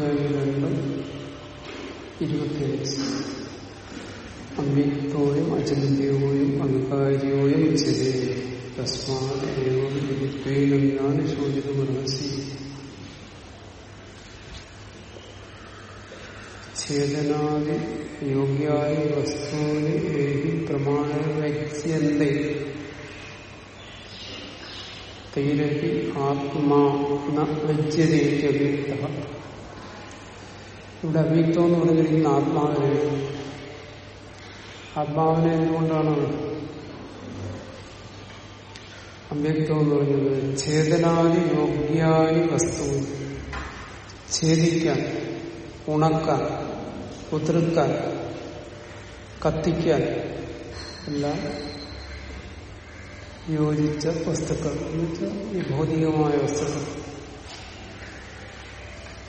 അധ്യായം രണ്ട് ഇരുപത്തിയഞ്ച് അവ്യക്തോയും അചിന്തിയോയും അവികാരിയോയും ചിതേ ഞാൻ ശോചിതമർഹസി ഛേദനാദി യോഗ്യായ വസ്തുവിന് ഏതി പ്രമാണ വ്യക്ഷ്യന്തേ തൈരപി ആത്മാ വ്യജ്യതേക്കവ്യക്ത ഇവിടെ അവ്യക്തം എന്ന് പറഞ്ഞിരിക്കുന്ന ആത്മാവിനെ. ആത്മാവിനെ എന്തുകൊണ്ടാണ് അവ്യക്തം എന്ന് പറഞ്ഞത്? ഛേദനാദി യോഗ്യായി വസ്തു. ഛേദിക്കാൻ ഉണക്കാൻ കുതിർക്കാൻ കത്തിക്കാൻ എല്ലാം യോജിച്ച വസ്തുക്കൾ. എന്നുവെച്ചാൽ ഈ ഭൗതികമായ വസ്തുക്കൾ.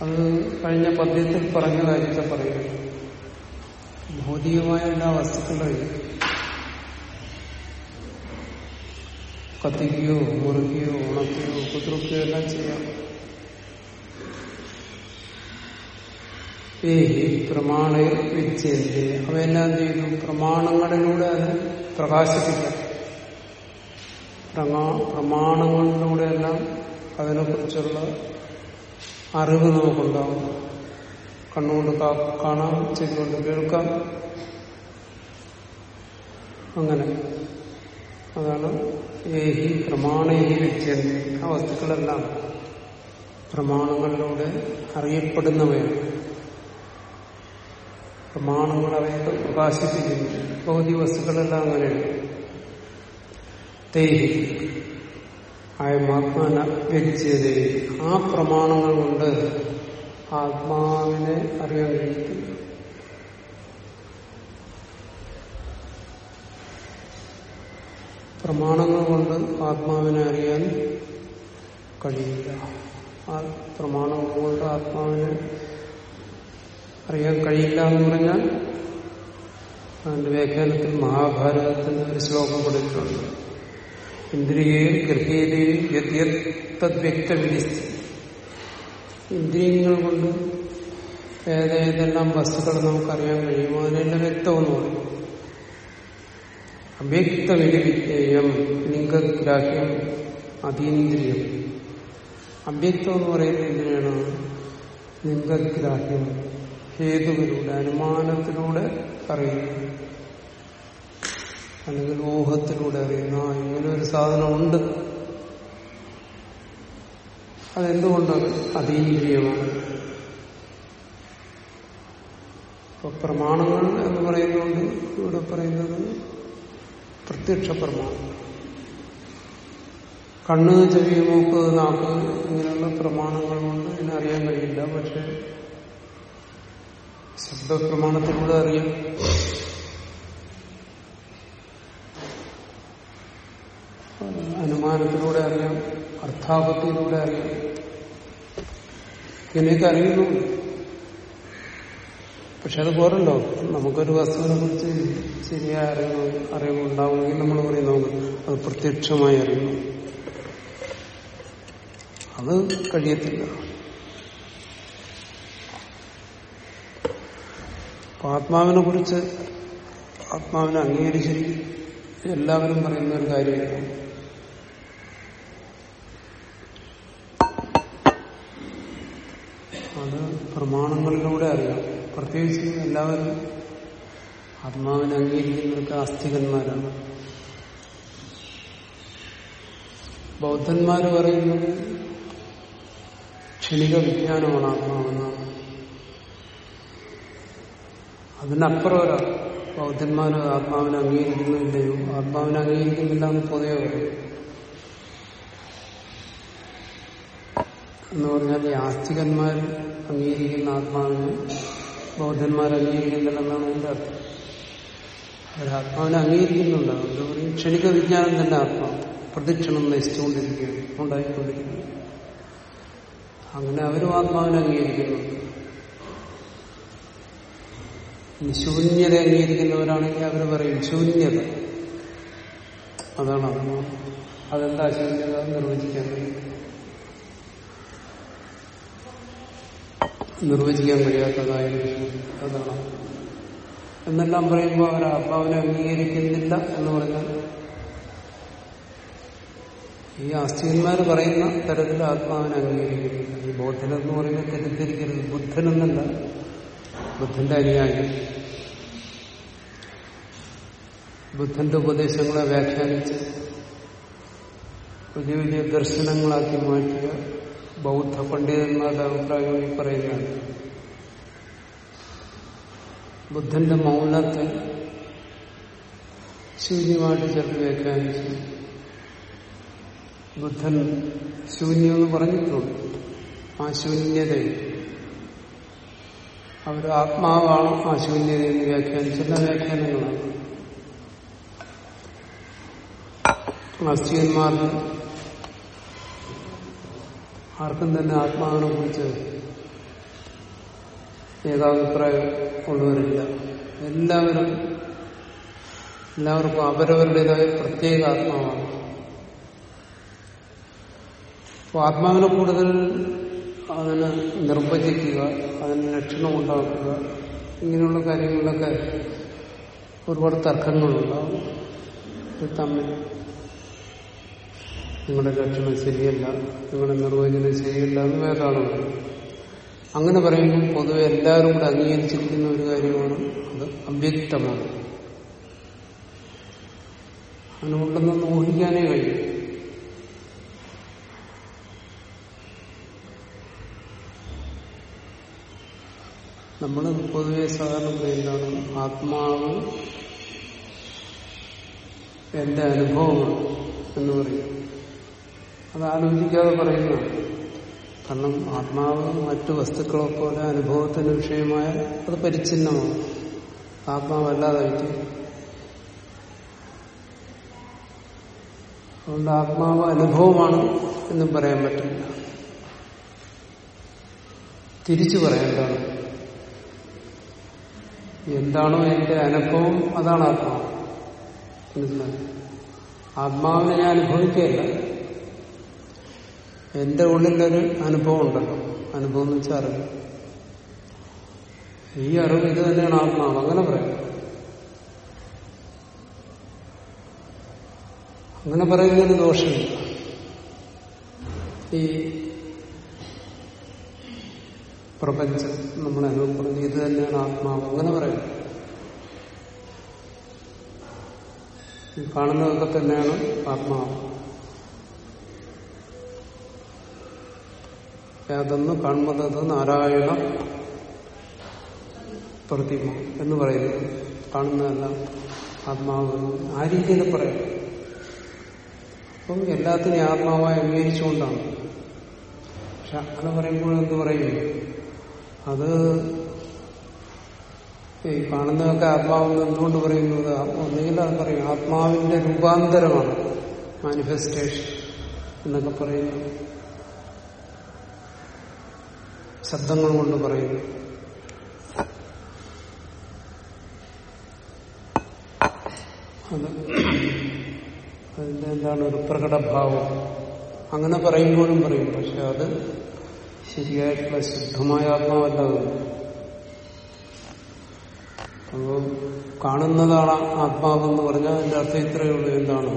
അത് കഴിഞ്ഞ പദ്യത്തിൽ പറഞ്ഞ കാര്യത്തെ പറയുന്നു. ഭൗതികമായ എല്ലാ വസ്തുക്കളെയും കത്തിക്കുകയോ മുറുകയോ ഉണക്കുകയോ കുതിർക്കുകയോ എല്ലാം ചെയ്യാം. പ്രമാണ വിച്ഛേദി അവയെല്ലാം ചെയ്തു പ്രമാണങ്ങളിലൂടെ അത് പ്രകാശിപ്പിക്കാം. പ്രമാണങ്ങളിലൂടെയെല്ലാം അതിനെക്കുറിച്ചുള്ള അറിവ് നമുക്കുണ്ടാവും കണ്ണുകൊണ്ട് കാണാം ചെവികൊണ്ട് കേൾക്കാം. അങ്ങനെ. അതാണ് ഏഹി പ്രമാണേഹി വ്യക്തി ആ വസ്തുക്കളെല്ലാം പ്രമാണങ്ങളിലൂടെ അറിയപ്പെടുന്നവയാണ്. പ്രമാണങ്ങൾ അവയൊക്കെ പ്രകാശിപ്പിക്കുന്നു. ഭൗതിക വസ്തുക്കളെല്ലാം അങ്ങനെയാണ്. തേഹി. ആത്മാന വ്യക്തിയത ആ പ്രമാണങ്ങൾ കൊണ്ട് ആത്മാവിനെ അറിയാൻ കഴിയത്തില്ല പ്രമാണങ്ങൾ കൊണ്ട് ആത്മാവിനെ അറിയാൻ കഴിയില്ല. ആ പ്രമാണങ്ങൾ കൊണ്ട് ആത്മാവിനെ അറിയാൻ കഴിയില്ല എന്ന് പറഞ്ഞാൽ അതിന്റെ വ്യാഖ്യാനത്തിൽ മഹാഭാരതത്തിന്റെ ഒരു ശ്ലോകം കൊടുത്തിട്ടുണ്ട് ഇന്ദ്രിയേ ഇന്ദ്രിയങ്ങൾ കൊണ്ട് ഏതേതെല്ലാം വസ്തുക്കൾ നമുക്കറിയാൻ കഴിയുമോ? അതിനെല്ലാം വ്യക്തമെന്ന് പറയും അവ്യക്തവിധിവിജ്ഞേയം ലിംഗഗ്രാഹ്യം അതീന്ദ്രിയം. അവ്യക്തം എന്ന് പറയുന്നത് എന്തിനാണ് ലിംഗഗ്രാഹ്യം ഹേതുവിലൂടെ അനുമാനത്തിലൂടെ അറിയുന്നു. അല്ലെങ്കിൽ ഊഹത്തിലൂടെ അറിയുന്ന. ഇങ്ങനെ ഒരു സാധനമുണ്ട്. അതെന്തുകൊണ്ടത് അതീന്ദ്രിയമാണ് ഇപ്പൊ പ്രമാണങ്ങൾ എന്ന് പറയുന്നുണ്ട് ഇവിടെ പറയുന്നത് പ്രത്യക്ഷ പ്രമാണം. കണ്ണ് ചെവി മൂക്ക് നാക്ക് ഇങ്ങനെയുള്ള പ്രമാണങ്ങൾ കൊണ്ട് ഇതിനെ അറിയാൻ കഴിയില്ല. പക്ഷെ ശബ്ദപ്രമാണത്തിലൂടെ അറിയാം. അനുമാനത്തിലൂടെ അറിയാം അർത്ഥാപത്തിയിലൂടെ അറിയാം. ഇങ്ങനെയൊക്കെ അറിയുന്നു. പക്ഷെ അത് പോരല്ലോ. നമുക്കൊരു വസ്തുവിനെ കുറിച്ച് ശരിയായ അറിവ് അറിവുണ്ടാവുമെങ്കിൽ നമ്മൾ പറയുന്നു അത് പ്രത്യക്ഷമായി അറിയുന്നു. അത് കഴിയത്തില്ല. ആത്മാവിനെ കുറിച്ച് ആത്മാവിനെ അംഗീകരിച്ചിരിക്കും എല്ലാവരും പറയുന്ന ഒരു കാര്യമാണ്. പ്രമാണങ്ങളിലൂടെ അറിയാം. പ്രത്യേകിച്ച് എല്ലാവരും ആത്മാവിനെ അംഗീകരിക്കുന്നവർക്ക് ആസ്തികന്മാരാണ്. ബൗദ്ധന്മാർ പറയുന്നത് ക്ഷണിക വിജ്ഞാനമാണ് ആത്മാവെന്നാണ്. അതിനപ്പുറം ഒരാൾ ബൗദ്ധന്മാർ ആത്മാവിനെ അംഗീകരിക്കുന്നില്ലയോ? ആത്മാവിനെ അംഗീകരിക്കുന്നില്ല എന്ന് പൊതുവെ പറയും എന്ന് പറഞ്ഞാൽ ഈ ആസ്തികന്മാർ അംഗീകരിക്കുന്ന ആത്മാവിനെ ബൗദ്ധന്മാർ അംഗീകരിക്കുന്നില്ലെന്നാണ് എന്റെ അർത്ഥം. അവരാത്മാവിനെ അംഗീകരിക്കുന്നുണ്ട്. അതുകൊണ്ട് പറയും ക്ഷണിക വിജ്ഞാനം തന്നെ ആത്മാവ് പ്രദക്ഷിണം നശിച്ചുകൊണ്ടിരിക്കുകയാണ് ഉണ്ടായിക്കൊണ്ടിരിക്കുകയാണ്. അങ്ങനെ അവരും ആത്മാവിനെ അംഗീകരിക്കുന്നുണ്ട്. ശൂന്യത അംഗീകരിക്കുന്നവരാണെങ്കിൽ അവർ പറയും ശൂന്യത. അതാണ് അതെന്താ ശൂന്യത നിർവചിക്കാൻ കഴിയും? നിർവചിക്കാൻ കഴിയാത്തതായ. അതാണ്. എന്നെല്ലാം പറയുമ്പോൾ അവർ ആത്മാവിനെ അംഗീകരിക്കുന്നില്ല എന്ന് പറഞ്ഞാൽ ഈ ആസ്തികന്മാർ പറയുന്ന തരത്തിൽ ആത്മാവിനെ അംഗീകരിക്കുന്നില്ല. ഈ ബോധനെന്ന് പറയുന്നത് തെറ്റിദ്ധരിക്കരുത്. ബുദ്ധൻ എന്നല്ല. ബുദ്ധന്റെ അനുയായി. ബുദ്ധന്റെ ഉപദേശങ്ങളെ വ്യാഖ്യാനിച്ച് വലിയ വലിയ ദർശനങ്ങളാക്കി മാറ്റിയ ബൗദ്ധ പണ്ഡിതന്മാരുടെ അഭിപ്രായം ഈ പറയുകയാണ്. ബുദ്ധന്റെ മൗനത്തെ ശൂന്യമായിട്ട് ചേർത്ത് വ്യാഖ്യാനിച്ചു ബുദ്ധൻ ശൂന്യം എന്ന് പറഞ്ഞിട്ടുണ്ട്. ആ ശൂന്യത അവർ ആത്മാവാണ് ആ ശൂന്യത എന്ന് വ്യാഖ്യാനിച്ചില്ല വ്യാഖ്യാനങ്ങളാണ്. ആസ്തികന്മാരിൽ ആർക്കും തന്നെ ആത്മാവിനെ കുറിച്ച് ഏകാഭിപ്രായം കൊണ്ടുവരില്ല. എല്ലാവരും എല്ലാവർക്കും അവരവരുടേതായ പ്രത്യേക ആത്മാവാണ്. അപ്പോൾ ആത്മാവിനെ കൂടുതൽ അതിനെ നിർവചിക്കുക അതിന് ലക്ഷണം ഉണ്ടാക്കുക ഇങ്ങനെയുള്ള കാര്യങ്ങളിലൊക്കെ ഒരുപാട് തർക്കങ്ങളുണ്ടാവും. തമ്മിൽ നിങ്ങളുടെ ലക്ഷണം ശരിയല്ല നിങ്ങളുടെ നിർവചനം ശരിയല്ല എന്ന് വേറൊരാൾ പറയും. അങ്ങനെ പറയുമ്പോൾ പൊതുവെ എല്ലാവരും കൂടെ അംഗീകരിച്ചിരിക്കുന്ന ഒരു കാര്യമാണ് അത് അവ്യക്തമാണ്. അതിനുണ്ടെന്നൊന്ന് ഊഹിക്കാനേ കഴിയും. നമ്മൾ പൊതുവെ സാധാരണ എന്താണ്? ആത്മാവ് എന്റെ അനുഭവമാണ് എന്ന് പറയും. അത് ആലോചിക്കാതെ പറയുന്നു. കാരണം ആത്മാവ് മറ്റു വസ്തുക്കളെ പോലെ അനുഭവത്തിന് വിഷയമായ അത് പരിച്ഛിന്നമാണ്. ആത്മാവല്ലാതായിട്ട്. അതുകൊണ്ട് ആത്മാവ് അനുഭവമാണ് എന്നും പറയാൻ പറ്റില്ല. തിരിച്ചു പറയേണ്ടതാണ്. എന്താണോ എന്റെ അനുഭവം അതാണ് ആത്മാവ്. മനസ്സിലായി? ആത്മാവിനെ ഞാൻ അനുഭവിക്കുകയല്ല. എന്റെ ഉള്ളിലൊരു അനുഭവം ഉണ്ടല്ലോ അനുഭവം എന്ന് വെച്ചാൽ അറിവ്. ഈ അറിവ് ഇത് തന്നെയാണ് ആത്മാവ്. അങ്ങനെ പറയാം. അങ്ങനെ പറയുന്നതിന് ദോഷമില്ല. ഈ പ്രപഞ്ചം നമ്മൾ അനുഭവപ്പെടുന്നത് ഇത് തന്നെയാണ് ആത്മാവ്. അങ്ങനെ പറയാം. കാണുന്നതൊക്കെ തന്നെയാണ് ആത്മാവ്. യാതൊന്ന് കാണുന്നത് നാരായണ പ്രതിമ എന്ന് പറയുന്നത് കാണുന്നതല്ല ആത്മാവ് ആ രീതിയിൽ പറയാം. അപ്പം എല്ലാത്തിനെയും ആത്മാവായി അംഗീകരിച്ചുകൊണ്ടാണ്. പക്ഷെ അങ്ങനെ പറയുമ്പോൾ എന്ത് പറയും? അത് ഈ കാണുന്നതൊക്കെ ആത്മാവെന്ന് എന്തുകൊണ്ട് പറയുന്നത് ഒന്നുകിൽ അത് പറയും ആത്മാവിന്റെ രൂപാന്തരമാണ് മാനിഫെസ്റ്റേഷൻ എന്നൊക്കെ പറയുന്നു. ശബ്ദങ്ങൾ കൊണ്ട് പറയുന്നു. അത് അതിന്റെ എന്താണ് ഒരു പ്രകടഭാവം. അങ്ങനെ പറയുമ്പോഴും പറയും. പക്ഷെ അത് ശരിയായിട്ടുള്ള ശുദ്ധമായ ആത്മാവല്ല അപ്പോൾ കാണുന്നതാണ് ആത്മാവെന്ന് പറഞ്ഞാൽ അതിന്റെ അർത്ഥം ഇത്രയേ ഉള്ളൂ. എന്താണ്?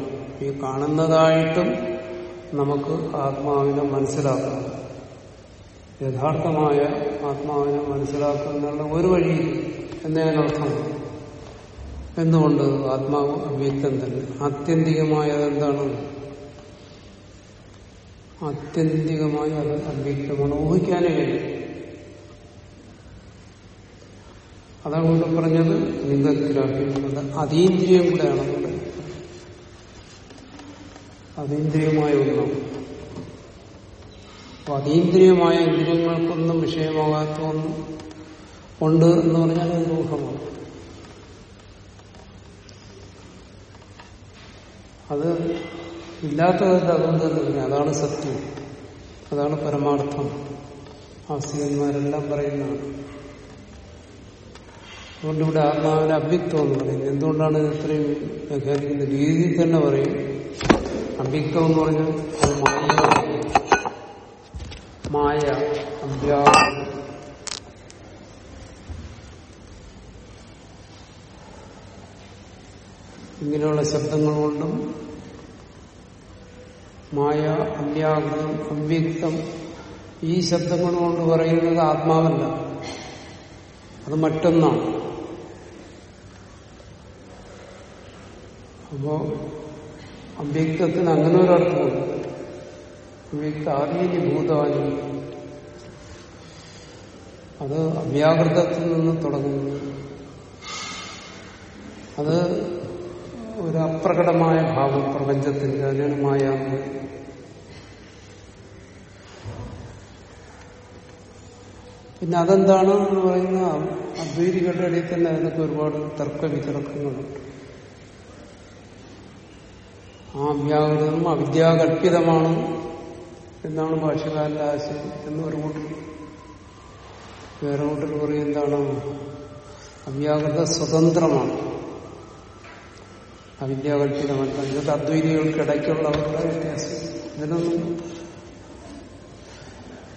ഈ കാണുന്നതായിട്ടും നമുക്ക് ആത്മാവിനെ മനസ്സിലാക്കാം. യഥാർത്ഥമായ ആത്മാവിനെ മനസ്സിലാക്കുന്നതിനുള്ള ഒരു വഴി എന്നതിനർത്ഥം എന്തുകൊണ്ട് ആത്മാവ് അവ്യക്തം തന്നെ. ആത്യന്തികമായത് എന്താണ് ആത്യന്തികമായി അത് അവ്യക്തമാണ്. ഊഹിക്കാനേ കഴിയും. അതാണ് ഇവിടെ പറഞ്ഞത് ലിംഗത്തിലാക്കിയിട്ടുള്ളത് അത് അതീന്ദ്രിയം കൂടെയാണ്. അതീന്ദ്രിയമായ ഒന്നാണ്. അപ്പൊ അതീന്ദ്രിയമായ ഇന്ദ്രിയങ്ങൾക്കൊന്നും വിഷയമാകാത്ത ഒന്നും ഉണ്ട് എന്ന് പറഞ്ഞാൽ അത് ദൂഷമാണ് അത് ഇല്ലാത്തതല്ല അതുകൊണ്ട് അതാണ് സത്യം. അതാണ് പരമാർത്ഥം. ആസ്തികന്മാരെല്ലാം പറയുന്നതാണ്. അതുകൊണ്ട് ഇവിടെ ആത്മാവിന്റെ അഭ്യക്തം എന്ന് പറയുന്നത് എന്തുകൊണ്ടാണ് ഇത് ഇത്രയും വ്യാഖ്യാനിക്കുന്ന രീതിയിൽ തന്നെ പറയും. അഭ്യക്തം എന്ന് പറഞ്ഞാൽ അത് മായ മായ ഇങ്ങനെയുള്ള ശബ്ദങ്ങൾ കൊണ്ടും മായ അവ്യാകൃതം അവ്യക്തം ഈ ശബ്ദങ്ങൾ കൊണ്ട് പറയുന്നത് ആത്മാവല്ല. അത് മറ്റൊന്നാണ്. അപ്പോ അവ്യക്തത്തിന് അങ്ങനെ ഒരർത്ഥമുണ്ട് അവ്യക്ത ആദ്യ ഭൂതാനി അത് അവ്യാകൃതത്തിൽ നിന്ന് തുടങ്ങുന്നു. അത് ഒരു അപ്രകടമായ ഭാവം പ്രപഞ്ചത്തിന്റെ അതിനാണ് മായ എന്ന് പിന്നെ അതെന്താണ് എന്ന് പറയുന്ന അദ്വൈതികളുടെ ഇടയിൽ തന്നെ അതിനൊക്കെ ഒരുപാട് തർക്ക വിതർക്കങ്ങളുണ്ട് ആ വ്യാകൃതം അവിദ്യാകല്പിതമാണ് എന്നാണ് ഭാഷകാരന്റെ ആശയം എന്ന് ഒരു കൂട്ടർ. വേറെ കൂട്ടർ പറയും എന്താണ്? അവ്യാകൃത സ്വതന്ത്രമാണ്. അവിദ്യാകൽപ്പിതമല്ല ഇത് അദ്വൈതികൾക്കിടയ്ക്കുള്ള അവരുടെ വ്യത്യാസം. ഇതിനൊന്നും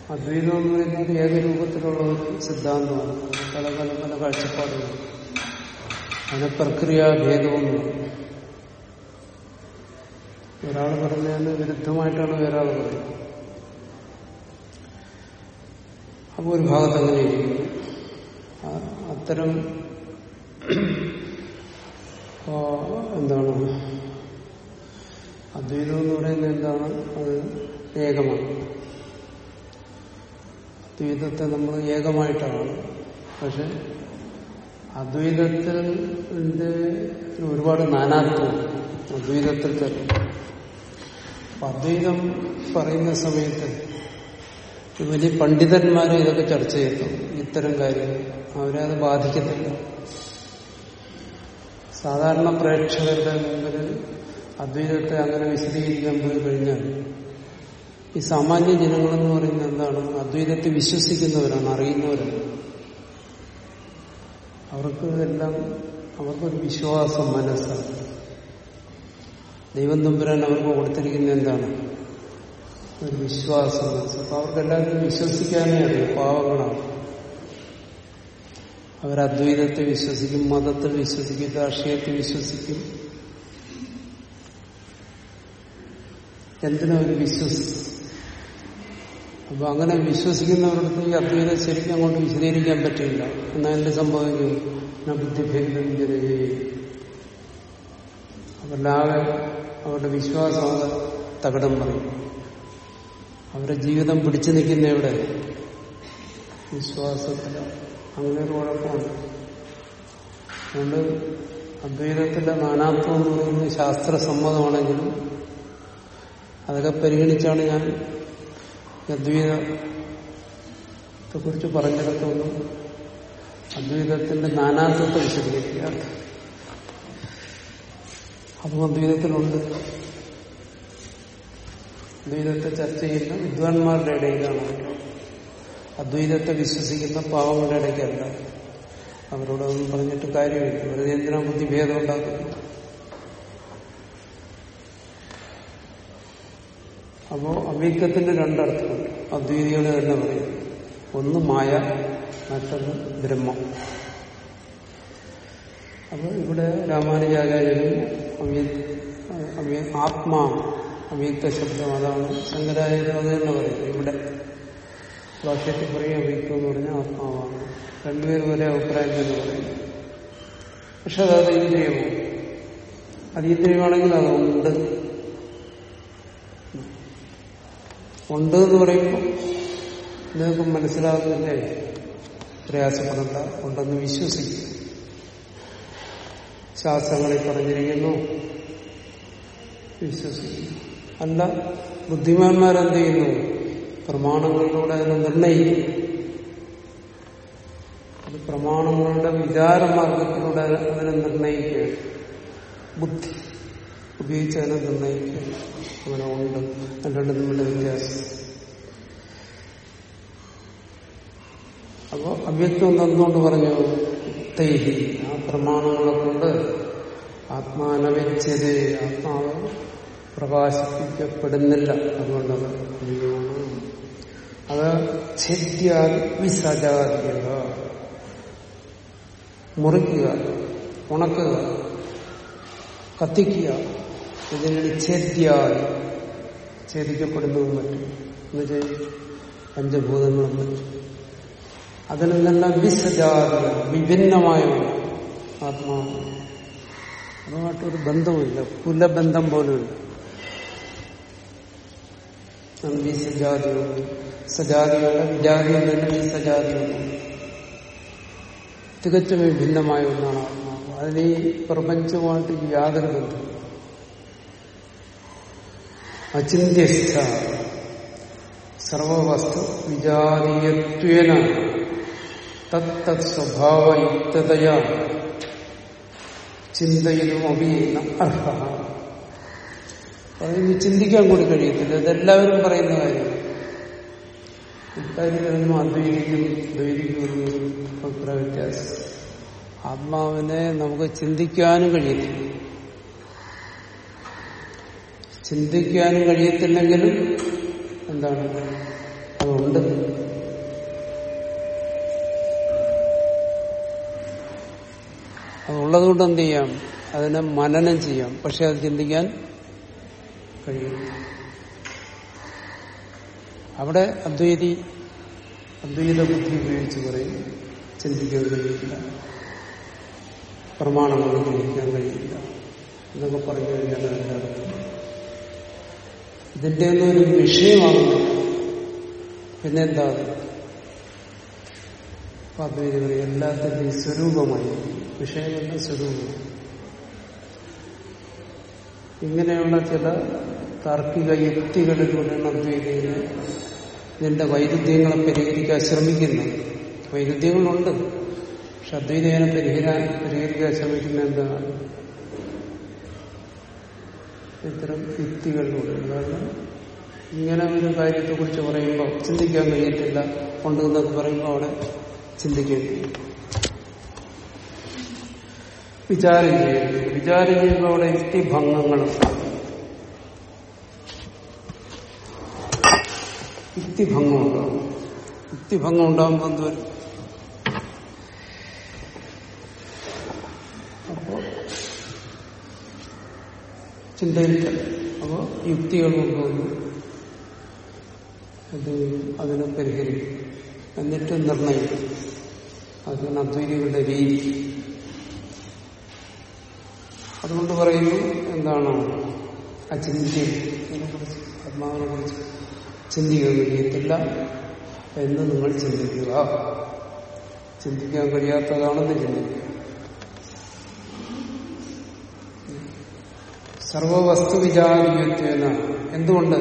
അദ്വൈതം എന്ന് പറയുന്നത് ഏകരൂപത്തിലുള്ള ഒരു സിദ്ധാന്തമാണ് പല പല പല കാഴ്ചപ്പാടുകൾ അതിനെ പ്രക്രിയാഭേദമൊന്നും ഒരാൾ പറഞ്ഞതിന് വിരുദ്ധമായിട്ടാണ് വേറെ ആൾ പറയുന്നത്. അപ്പോൾ ഒരു ഭാഗത്ത് അങ്ങനെ ഇരിക്കുന്നു. അത്തരം എന്താണ്? അദ്വൈതം എന്ന് പറയുന്നത് എന്താണ്? അത് ഏകമാണ്. അദ്വൈതത്തെ നമ്മൾ ഏകമായിട്ടാണ്. പക്ഷെ അദ്വൈതത്തിന്റെ ഒരുപാട് നാനാത്വം. അദ്വൈതത്തിൽ തന്നെ. അദ്വൈതം പറയുന്ന സമയത്ത് വലിയ പണ്ഡിതന്മാരും ഇതൊക്കെ ചർച്ച ചെയ്തു. ഇത്തരം കാര്യങ്ങൾ അവരെ അത് ബാധിക്കത്തില്ല. സാധാരണ പ്രേക്ഷകരുടെ മുമ്പിൽ അദ്വൈതത്തെ അങ്ങനെ വിശദീകരിക്കാൻ പോയി കഴിഞ്ഞാൽ ഈ സാമാന്യ ജനങ്ങളെന്ന് പറയുന്നത് എന്താണ്? അദ്വൈതത്തെ വിശ്വസിക്കുന്നവരാണ് അറിയുന്നവരാണ്. അവർക്ക് എല്ലാം അവർക്കൊരു വിശ്വാസം മനസ്സാണ്. ദൈവം തമ്പുരാൻ അവർക്ക് കൊടുത്തിരിക്കുന്ന എന്താണ്? ഒരു വിശ്വാസം അപ്പൊ അവർക്ക് എല്ലാവരും വിശ്വസിക്കാനേ അറിയാം പാവങ്ങളാണ്. അവർ അദ്വൈതത്തെ വിശ്വസിക്കും മതത്തെ വിശ്വസിക്കും രാഷ്ട്രീയത്തെ വിശ്വസിക്കും. എന്തിനും അവർ വിശ്വസിക്കും? അപ്പൊ അങ്ങനെ വിശ്വസിക്കുന്നവർക്ക് ഈ അദ്വൈതം ശരിക്കും അങ്ങോട്ട് വിശദീകരിക്കാൻ പറ്റില്ല. എന്നാൽ എന്ത് സംഭവിക്കും ബുദ്ധിഭേദം അവരുടെ ആകെ അവരുടെ വിശ്വാസം തകടം പറയും. അവരുടെ ജീവിതം പിടിച്ചു നിൽക്കുന്ന എവിടെ? വിശ്വാസത്തില. അങ്ങനെ ഒരു കുഴപ്പമുണ്ട്. അതുകൊണ്ട് അദ്വൈതത്തിന്റെ നാനാത്വം എന്ന് പറയുന്നത് ശാസ്ത്രസമ്മതമാണെങ്കിലും അതൊക്കെ പരിഗണിച്ചാണ് ഞാൻ അദ്വൈതത്തെ കുറിച്ച് പറഞ്ഞിടത്തൊന്നും അദ്വൈതത്തിന്റെ നാനാത്വത്തെ വിശദീകരിക്കുക അതും അദ്വൈതത്തിലുണ്ട്. അദ്വൈതത്തെ ചർച്ച ചെയ്യുന്ന വിദ്വാൻമാരുടെ ഇടയിലാണ് അദ്വൈതത്തെ വിശ്വസിക്കുന്ന പാവങ്ങളുടെ ഇടയ്ക്കല്ല. അവരോടൊന്നും പറഞ്ഞിട്ട് കാര്യമില്ല. വെറുതെ എന്തിനാ ബുദ്ധിഭേദം ഉണ്ടാക്കുന്നു അപ്പോ അവ്യക്തത്തിന്റെ രണ്ടർത്ഥമുണ്ട് അദ്വൈതികൾ തന്നെ പറയും. ഒന്ന് മായ മറ്റൊന്ന് ബ്രഹ്മം. അപ്പൊ ഇവിടെ രാമാനുജാചാര്യനും ആത്മാ അവ്യക്ത ശബ്ദം അതാണ് ശങ്കരാചാര്യം അത് തന്നെ പറയുന്നത്. ഇവിടെ വാക്യത്തിൽ പറയും അവ്യക്തം എന്ന് പറഞ്ഞാൽ ആത്മാവാണ്. രണ്ടുപേരും ഒരേ അഭിപ്രായം തന്നെ പറയുന്നു. പക്ഷെ അത് ഇന്ദ്രിയമാണ് അത് ഇന്ദ്രിയമാണെങ്കിൽ അത് ഉണ്ട്. എന്ന് പറയുമ്പോൾ നിങ്ങൾക്ക് മനസ്സിലാകുന്നില്ലേ പ്രയാസപ്പെടണ്ട. ഉണ്ടെന്ന് വിശ്വസിക്കും ശാസ്ത്രങ്ങളിൽ പറഞ്ഞിരിക്കുന്നു വിശ്വസിക്കുന്നു അല്ല ബുദ്ധിമാന്മാരെന്ത് ചെയ്യുന്നു? പ്രമാണങ്ങളിലൂടെ അതിനെ നിർണയിക്കും അത് പ്രമാണങ്ങളുടെ വിചാരമാർഗത്തിലൂടെ അതിനെ നിർണയിക്കുകയാണ്. ബുദ്ധി ഉപയോഗിച്ച് അതിനെ നിർണയിക്കുക അങ്ങനെ ഉണ്ട്. അല്ലാണ്ട് തമ്മിലുള്ള വ്യത്യാസം. അപ്പോ അവ്യക്തം എന്തുകൊണ്ട് പറഞ്ഞു തൈഹി. ആ പ്രമാണങ്ങളെ കൊണ്ട് ആത്മാനവച്ചത് ആത്മാവ് പ്രകാശിപ്പിക്കപ്പെടുന്നില്ല അതുകൊണ്ടത്. അത് ഛേദ്യാൽ വിസജാതിക മുറിക്കുക ഉണക്കുക കത്തിക്കുക. ഇതിനാണ് ഛേദ്യാൽ ഛേദിക്കപ്പെടുന്നതും മറ്റും. എന്നുവെച്ചാൽ പഞ്ചഭൂതങ്ങളും മറ്റും. അതിൽ നിന്നെല്ലാം വിസജാതിക വിഭിന്നമായ ആത്മാവ് അതുമായിട്ടൊരു ബന്ധവുമില്ല. കുലബന്ധം പോലുമില്ല. വിസജാതിയുണ്ട് സജാതിയുള്ള വിജാതിയിൽ തന്നെ വിസജാതിയുണ്ട് തികച്ചും വിഭിന്നമായ ഒന്നാണ് ആത്മാവ്. അതിന് ഈ പ്രപഞ്ചമായിട്ട് യാതൊരു ബന്ധം അചിന്യസ്ഥ സർവവസ്തു വിജാതീയത്വേന. തത്തത് സ്വഭാവയുക്തതയാ. ചിന്തയിലും അഭിയുന്ന അർഹ. പറയുന്നത് ചിന്തിക്കാൻ കൂടി കഴിയത്തില്ല. ഇതെല്ലാവരും പറയുന്ന കാര്യം. ഇക്കാര്യത്തിലൊന്നും അദ്വൈതിക്കും ദ്വൈതിക്കും അഭിപ്രായ വ്യത്യാസം. ആത്മാവിനെ നമുക്ക് ചിന്തിക്കാനും കഴിയത്തില്ല. ചിന്തിക്കാനും കഴിയത്തില്ലെങ്കിലും എന്താണ്? അതുണ്ട്. അതുള്ളത് കൊണ്ട് എന്ത് ചെയ്യാം? അതിനെ മനനം ചെയ്യാം. പക്ഷെ അത് ചിന്തിക്കാൻ കഴിയും അവിടെ അദ്വൈതി അദ്വൈത ബുദ്ധി ഉപയോഗിച്ച് പറയും ചിന്തിക്കാൻ കഴിയില്ല. പ്രമാണങ്ങൾ ഗ്രഹിക്കാൻ കഴിയില്ല. എന്നൊക്കെ പറഞ്ഞു കഴിഞ്ഞാൽ ഇതിന്റെ ഒന്നും ഒരു വിഷയമാണ് പിന്നെന്താ? അദ്വൈതി പറയും എല്ലാത്തിന്റെയും സ്വരൂപമായി വിഷയമല്ല സ്വരൂപം. ഇങ്ങനെയുള്ള ചില താർക്കിക യുക്തികളിലൂടെയാണ് അദ്വൈതിനെ ഇതിന്റെ വൈരുദ്ധ്യങ്ങളെ പരിഹരിക്കാൻ ശ്രമിക്കുന്നത് വൈരുദ്ധ്യങ്ങളുണ്ട്. പക്ഷെ അദ്വൈതേനെ പരിഹരാൻ പരിഹരിക്കാൻ ശ്രമിക്കുന്ന എന്താണ് ഇത്തരം യുക്തികളിലൂടെ. കാരണം ഇങ്ങനെ ഒരു കാര്യത്തെക്കുറിച്ച് പറയുമ്പോൾ ചിന്തിക്കാൻ കഴിയത്തില്ല. കൊണ്ടുവന്നൊക്കെ പറയുമ്പോൾ അവിടെ ചിന്തിക്കേണ്ടി. വിചാരം ചെയ്യുന്നു വിചാരം ചെയ്യുമ്പോൾ അവിടെ യുക്തിഭംഗങ്ങളും യുക്തിഭംഗം ഉണ്ടാവും യുക്തിഭംഗം ഉണ്ടാകുമ്പോൾ എന്ത് വരും? അപ്പോ ചിന്തയില്ല അപ്പോ യുക്തികൾ കൊണ്ടുവന്നു അത് അതിനെ പരിഹരിക്കും. എന്നിട്ട് നിർണയിക്കും. അതാണ് അദ്വൈതികളുടെ രീതി. അതുകൊണ്ട് പറയുന്നു എന്താണ്? അചിന്ത്യം ഇതിനെക്കുറിച്ച് ആത്മാവിനെ കുറിച്ച് ചിന്തിക്കാൻ കഴിയത്തില്ല എന്ന് നിങ്ങൾ ചിന്തിക്കുക. ചിന്തിക്കാൻ കഴിയാത്തതാണെന്ന് ചിന്തിക്കുക. സർവവസ്തു വിചാരിക്കുന്ന എന്തുകൊണ്ട്?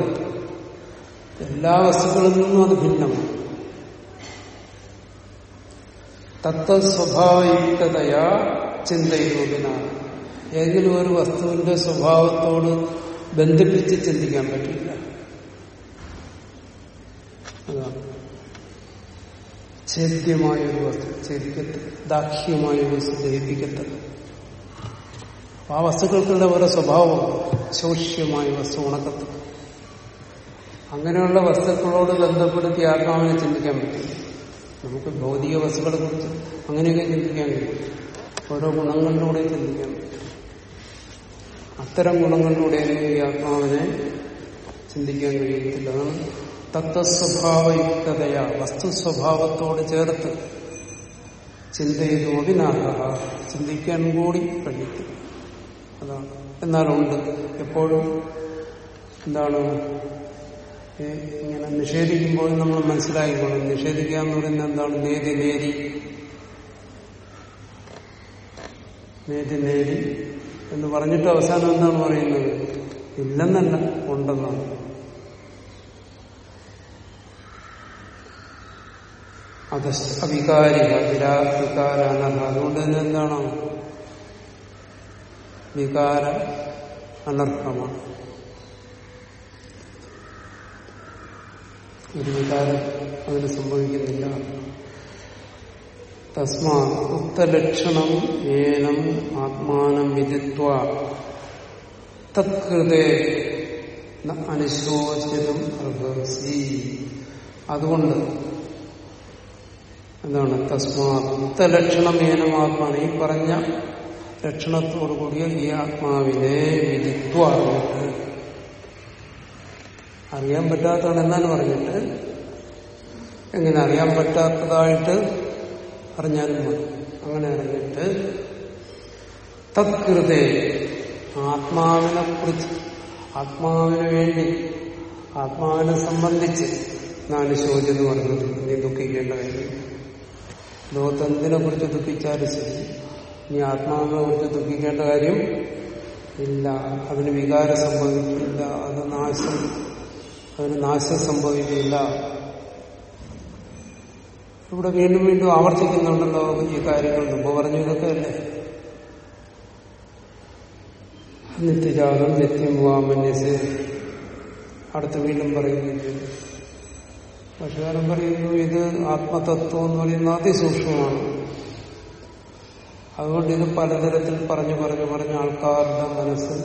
എല്ലാ വസ്തുക്കളിൽ നിന്നും അത് ഭിന്നമാണ്. തത്വസ്വഭാവയുക്തതയാ ചിന്തയിലൂപിനാണ് ഏതെങ്കിലും ഒരു വസ്തുവിന്റെ സ്വഭാവത്തോട് ബന്ധിപ്പിച്ച് ചിന്തിക്കാൻ പറ്റില്ല. ഛേദ്യമായ ഒരു വസ്തു ഛേദിക്കത്ത് ദാക്ഷ്യമായ ഒരു വസ്തു ദഹിപ്പിക്കത്തത് ആ വസ്തുക്കൾക്കുള്ള ഓരോ സ്വഭാവം ശോഷ്യമായ വസ്തു ഉണക്കത്ത്. അങ്ങനെയുള്ള വസ്തുക്കളോട് ബന്ധപ്പെടുത്തി ആത്മാവിനെ ചിന്തിക്കാൻ പറ്റില്ല. നമുക്ക് ഭൗതിക വസ്തുക്കളെ കുറിച്ച് അങ്ങനെയൊക്കെ ചിന്തിക്കാൻ കഴിയും. ഓരോ ഗുണങ്ങളിലൂടെ ചിന്തിക്കാൻ അത്തരം ഗുണങ്ങളിലൂടെ ഈ ആത്മാവിനെ ചിന്തിക്കാൻ കഴിയത്തില്ല. അതാണ് തത്വസ്വഭാവയുക്തതയ വസ്തുസ്വഭാവത്തോട് ചേർത്ത് ചിന്ത ചെയ്തു അഭിനാഹ ചിന്തിക്കാൻ കൂടി കഴിയത്തില്ല. അതാണ്. എന്നാലുണ്ട്. എപ്പോഴും എന്താണ്? ഇങ്ങനെ നിഷേധിക്കുമ്പോൾ നമ്മൾ മനസ്സിലായിക്കോളും. നിഷേധിക്കുക എന്ന് പറയുന്നത് എന്താണ്? നേതി നേരി നേതി നേരി എന്ന് പറഞ്ഞിട്ട് അവസാനം എന്താണ് പറയുന്നത്? ഇല്ലെന്നല്ല ഉണ്ടെന്നാണ്. അത് അവികാരിക വികാരാനഹ അതുകൊണ്ട് തന്നെ എന്താണ്? വികാര അനർഹമാണ് ഒരു വികാരം അതിന് സംഭവിക്കുന്നില്ല. തസ്മാ ഉക്തലക്ഷണം ഏനം ആത്മാനം വിധിത്വ തത്കൃതേ അനുശോചിതം അർഹസി. അതുകൊണ്ട് എന്താണ്? തസ്മാ ഉക്തലക്ഷണം ഏനം ആത്മാനം. ഈ പറഞ്ഞ ലക്ഷണത്തോടു കൂടിയ ഈ ആത്മാവിനെ വിധിത്വ അറിഞ്ഞിട്ട്. അറിയാൻ പറ്റാത്തതാണ് എന്നാണ് പറഞ്ഞിട്ട്. എങ്ങനെ അറിയാൻ പറ്റാത്തതായിട്ട് അറിഞ്ഞാലും മതി. അങ്ങനെ അറിഞ്ഞിട്ട് തത്കൃതേ ആത്മാവിനെ കുറിച്ച് ആത്മാവിന് വേണ്ടി ആത്മാവിനെ സംബന്ധിച്ച് നാല് ശോചം എന്ന് പറഞ്ഞത്. നീ ദുഃഖിക്കേണ്ട കാര്യം. ലോകത്തെന്തിനെ കുറിച്ച് ദുഃഖിച്ചാലും ശരി. നീ ആത്മാവിനെ കുറിച്ച് ദുഃഖിക്കേണ്ട കാര്യം ഇല്ല. അതിന് വികാരം സംഭവിക്കില്ല. അത് നാശം. അതിന് നാശം സംഭവിക്കില്ല. ഇവിടെ വീണ്ടും വീണ്ടും ആവർത്തിക്കുന്നുണ്ടല്ലോ ഈ കാര്യങ്ങൾ. മുമ്പ് പറഞ്ഞു ഇതൊക്കെ അല്ലേ നിത്യജാതം നിത്യം വാമന്യസ്. അടുത്ത് വീണ്ടും പറയുന്നു ഭക്ഷ്യകാരൻ പറയുന്നു ഇത് ആത്മതത്വം എന്ന് പറയുന്ന അതിസൂക്ഷ്മമാണ്. അതുകൊണ്ട് ഇത് പലതരത്തിൽ പറഞ്ഞു പറഞ്ഞു പറഞ്ഞ ആൾക്കാരുടെ മനസ്സ്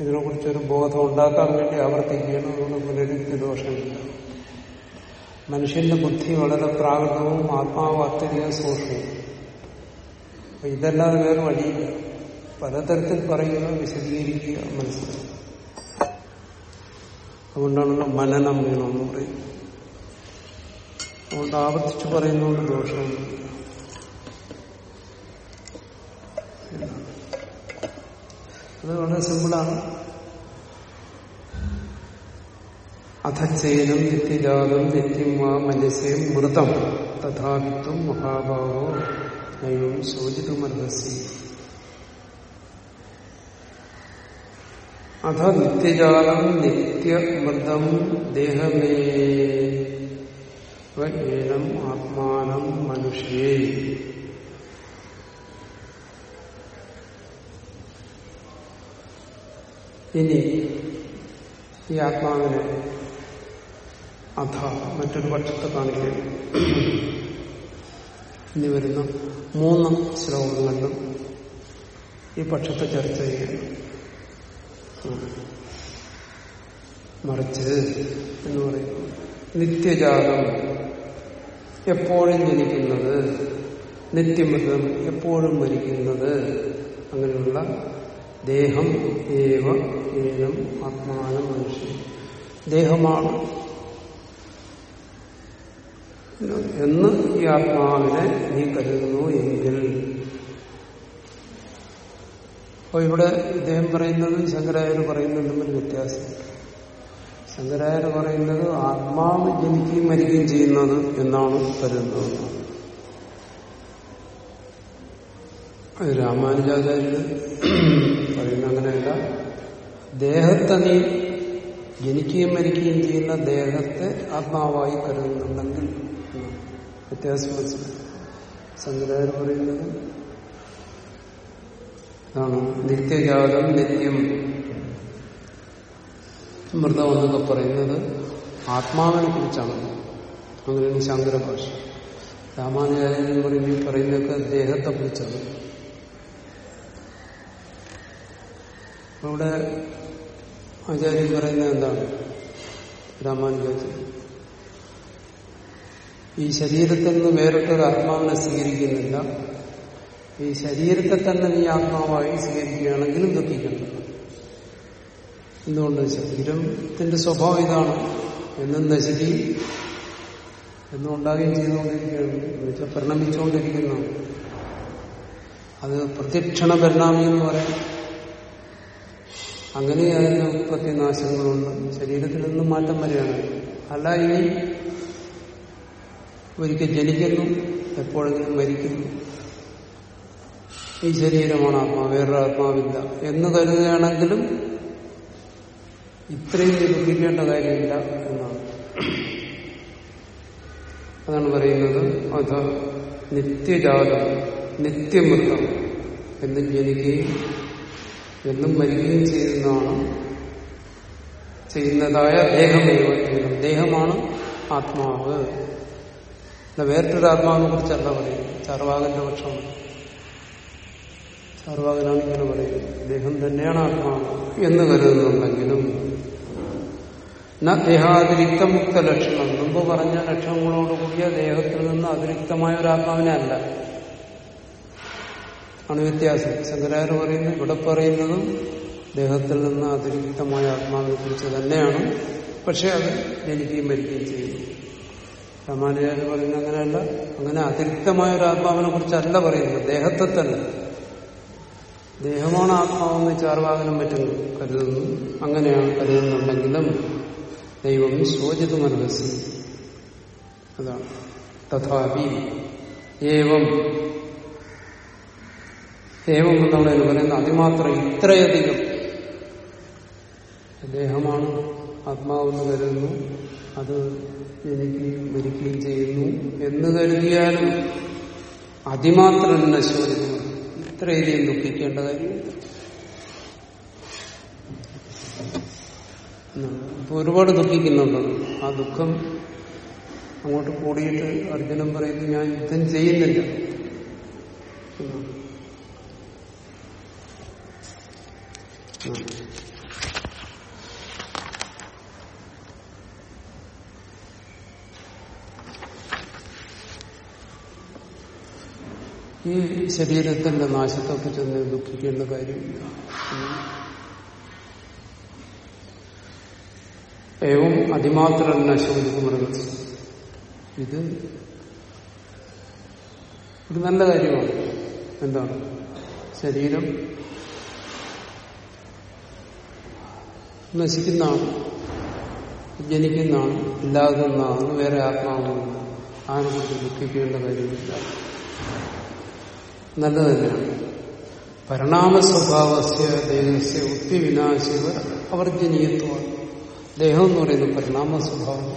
ഇതിനെക്കുറിച്ചൊരു ബോധം ഉണ്ടാക്കാൻ വേണ്ടി ആവർത്തിക്കുകയാണ്. അതുകൊണ്ട് പുനരുക്തി ദോഷമില്ല. മനുഷ്യന്റെ ബുദ്ധി വളരെ പ്രാകൃതവും ആത്മാവ് അത്യധികം സൂക്ഷ്മവും. അപ്പൊ ഇതല്ലാതെ വേറെ വഴിയില്ല. പലതരത്തിൽ പറയുക വിശദീകരിക്കുക മനസ്സിലാക്കുക അതുകൊണ്ടാണല്ലോ മനനം വേണമെന്ന് പറയുന്നത്. അതുകൊണ്ട് ആവർത്തിച്ചു പറയുന്നതുകൊണ്ട് ദോഷമൊന്നുമില്ല. അത് വളരെ സിമ്പിളാണ് അധച്ചേനം നിത്യജാതം നിത്യം വാ മനസ്സേം മൃതം തഥാവിത്വം മഹാഭാവോ നയം ശോചിതുമർഹസി അഥ നിത്യജാലം നിത്യമൃതം ദേഹമേ ഏനം ആത്മാനം മനുഷ്യേ. ഇനി ഈ ആത്മാവിനെ അധ മറ്റൊരു പക്ഷത്തെ കാണിക്കുകയാണ് ഇനി വരുന്ന മൂന്ന് ശ്ലോകങ്ങളിലും ഈ പക്ഷത്തെ ചർച്ച ചെയ്യണം മറിച്ച് എന്ന് പറയുന്നു. നിത്യജാതം എപ്പോഴും ജനിക്കുന്നത് നിത്യമൃതം എപ്പോഴും മരിക്കുന്നത് അങ്ങനെയുള്ള ദേഹം ഏവ ഏനം ആത്മാനം മനുഷ്യൻ ദേഹമാണ് എന്ന് ഈ ആത്മാവിനെ നീ കരുതുന്നു എങ്കിൽ. അപ്പൊ ഇവിടെ ഇദ്ദേഹം പറയുന്നത് ശങ്കരായർ പറയുന്നതും തമ്മിൽ വ്യത്യാസം. ശങ്കരായർ പറയുന്നത് ആത്മാവ് ജനിക്കുകയും മരിക്കുകയും ചെയ്യുന്നത് എന്നാണ് കരുതുന്നത്. അത് രാമാനുജാചാര്യര് പറയുന്ന അങ്ങനെയല്ല. ദേഹത്തെ നീ ജനിക്കുകയും മരിക്കുകയും ചെയ്യുന്ന ദേഹത്തെ ആത്മാവായി കരുതുന്നുണ്ടെങ്കിൽ വ്യത്യാസം വെച്ചത് ശങ്കരായർ പറയുന്നത് ഇതാണ് നിത്യജാതം നിത്യം. മൃതം എന്നൊക്കെ പറയുന്നത് ആത്മാവിനെ കുറിച്ചാണ് അങ്ങനെയാണ് ശങ്കര ഭാഷ രാമാനുചാര്യൻ പറയുമ്പോൾ ഈ പറയുന്നതൊക്കെ ദേഹത്തെ കുറിച്ചാണ്. ഇവിടെ ആചാര്യൻ പറയുന്നത് എന്താണ്? രാമാനുജാചാര്യൻ. ഈ ശരീരത്തിൽ നിന്ന് വേറിട്ടൊരു ആത്മാവിനെ സ്വീകരിക്കുന്നില്ല. ഈ ശരീരത്തെ തന്നെ നീ ആത്മാവായി സ്വീകരിക്കുകയാണെങ്കിലും ദുഃഖിക്കണം എന്തുകൊണ്ട്? ശരീരത്തിന്റെ സ്വഭാവം ഇതാണ്. എന്നും നശിക്കുകയും എന്നും ഉണ്ടാകുകയും ചെയ്തുകൊണ്ടിരിക്കുകയാണ്. എന്നുവെച്ചാൽ പരിണമിച്ചുകൊണ്ടിരിക്കുന്നു. അത് പ്രത്യക്ഷണ പരിണാമി എന്ന് പറയാം. അങ്ങനെ അതിന് ഉത്പത്തി നാശങ്ങളുണ്ട് ശരീരത്തിൽ നിന്നും മാറ്റം വരികയാണ്. അല്ല ഇനി ഒരിക്കൽ ജനിക്കുന്നു എപ്പോഴെങ്കിലും മരിക്കുന്നു. ഈ ശരീരമാണ് ആത്മാവ് വേറൊരു ആത്മാവില്ല. എന്ന് കരുതുകയാണെങ്കിലും ഇത്രയും ദുഃഖിക്കേണ്ട കാര്യമില്ല എന്നാണ്. അതാണ് പറയുന്നത് അഥ നിത്യജാതം നിത്യമൃത്തം എന്നും ജനിക്കുകയും എന്നും മരിക്കുകയും ചെയ്യുന്നതാണ് ചെയ്യുന്നതായ ദേഹമേവ ദേഹമാണ് ആത്മാവ്. വേറിട്ടൊരു ആത്മാവിനെ കുറിച്ചല്ല പറയുന്നത് ചാർവാകന്റെ പക്ഷമാണ് ചാർവാകനാണ് ഇങ്ങനെ പറയുന്നത്. ദേഹം തന്നെയാണ് ആത്മാവ് എന്ന് കരുതുന്നുണ്ടെങ്കിലും ദേഹാതിരിക്ത മുക്ത ലക്ഷണം. മുമ്പ് പറഞ്ഞ ലക്ഷണങ്ങളോടുകൂടിയ ദേഹത്തിൽ നിന്ന് അതിരിക്തമായ ഒരു ആത്മാവിനെ അല്ല. ആണ് വ്യത്യാസം. ശങ്കരാചാര്യ പറയുന്നത് ഇവിടെ പറയുന്നതും ദേഹത്തിൽ നിന്ന് അതിരിക്തമായ ആത്മാവിനെ കുറിച്ച് തന്നെയാണ്. പക്ഷെ അത് ജനിക്കുകയും മരിക്കുകയും ചെയ്യുന്നു. രാമാനുചാര്യ പറയുന്നത് അങ്ങനെയല്ല. അങ്ങനെ അതിരിക്തമായ ഒരു ആത്മാവിനെ കുറിച്ചല്ല പറയുന്നത്. ദേഹത്തെ തന്നെ ദേഹമാണ് ആത്മാവെന്ന് ചാർവാകനും മറ്റും കരുതുന്നു. അങ്ങനെയാണ് കരുതുന്നുണ്ടെങ്കിലും ദൈവം ശോചിത മനസ്സി അതാണ്. തഥാപി ഏവം. ഏവം എന്നുള്ളതിന് പറയുന്ന അതിമാത്രം ഇത്രയധികം. ദേഹമാണ് ആത്മാവെന്ന് കരുതുന്നു. അത് ജനിക്കുകയും മരിക്കുകയും ചെയ്യുന്നു എന്ന് കരുതിയാലും അതിമാത്രം നശിക്കുന്നു ഇത്രയധികം ദുഃഖിക്കേണ്ട കാര്യം ഇപ്പൊ ഒരുപാട് ദുഃഖിക്കുന്നുണ്ട്. ആ ദുഃഖം അങ്ങോട്ട് കൂടിയിട്ട് അർജുനൻ പറയുന്നു ഞാൻ യുദ്ധം ചെയ്യുന്നില്ല. Thank ഉം. ഈ ശരീരത്തിന്റെ നാശത്തൊക്കെ ഒന്നും ദുഃഖിക്കേണ്ട കാര്യമില്ല. ഏവം അതിമാത്രം നശോദിക്കുമൃഗം ഇത് ഒരു നല്ല കാര്യമാണ്. എന്താണ്? ശരീരം നശിക്കുന്നതാണ് ജനിക്കുന്നതാണ് ഇല്ലാതെന്നാണ് വേറെ ആത്മാവുമാണ് ആരെക്കുറിച്ച് ദുഃഖിക്കേണ്ട കാര്യമില്ല. നല്ലത് തന്നെയാണ് പരിണാമ സ്വഭാവസ്യ ദേഹസ്യ ഉക്തി അവർജനീയത്വമാണ് ദേഹം എന്ന് പറയുന്നത് പരിണാമ സ്വഭാവം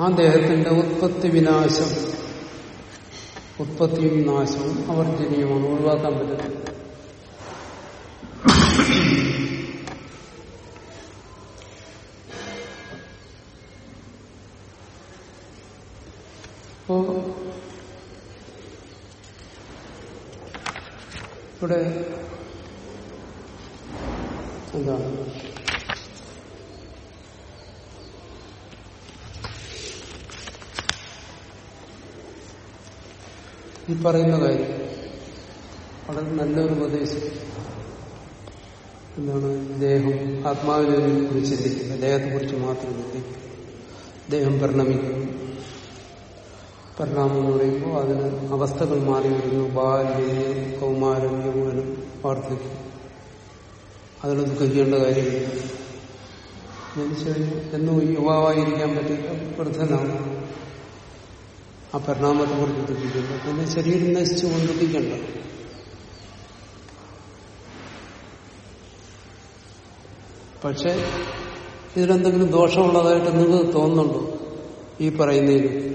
ആ ദേഹത്തിന്റെ ഉത്പത്തി വിനാശം ഉത്പത്തിയും നാശവും അവർജനീയമാണ് ഒഴിവാക്കാൻ പറ്റില്ല ഇവിടെ എന്താണ് ഈ പറയുന്ന കാര്യം വളരെ നല്ലൊരു ഉപദേശം. എന്താണ്? ദേഹം ആത്മാവിനെ കുറിച്ച് ചിന്തിക്കുക ദേഹത്തെ കുറിച്ച് മാത്രം ചിന്തിക്കുക ദേഹം പരിണമിക്കുന്നു. പരിണാമം എന്ന് പറയുമ്പോൾ അതിന് അവസ്ഥകൾ മാറി വരുന്നു. ബാല്യം കൗമാരം യൗവനം വാർദ്ധക്യം. അതിൽ ദുഃഖിക്കേണ്ട കാര്യമില്ല. ജനിച്ചു കഴിഞ്ഞു എന്നും യുവാവായിരിക്കാൻ പറ്റില്ല വൃദ്ധനാണ്. ആ പരിണാമത്തെ കുറിച്ച് ദുഃഖിക്കുന്നു പിന്നെ ശരീരം നശിച്ചു കൊണ്ട് ദുഃഖിക്കണ്ട. പക്ഷെ ഇതിലെന്തെങ്കിലും ദോഷമുള്ളതായിട്ട് നിങ്ങൾക്ക് തോന്നുന്നുണ്ടോ? ഈ പറയുന്നതിൽ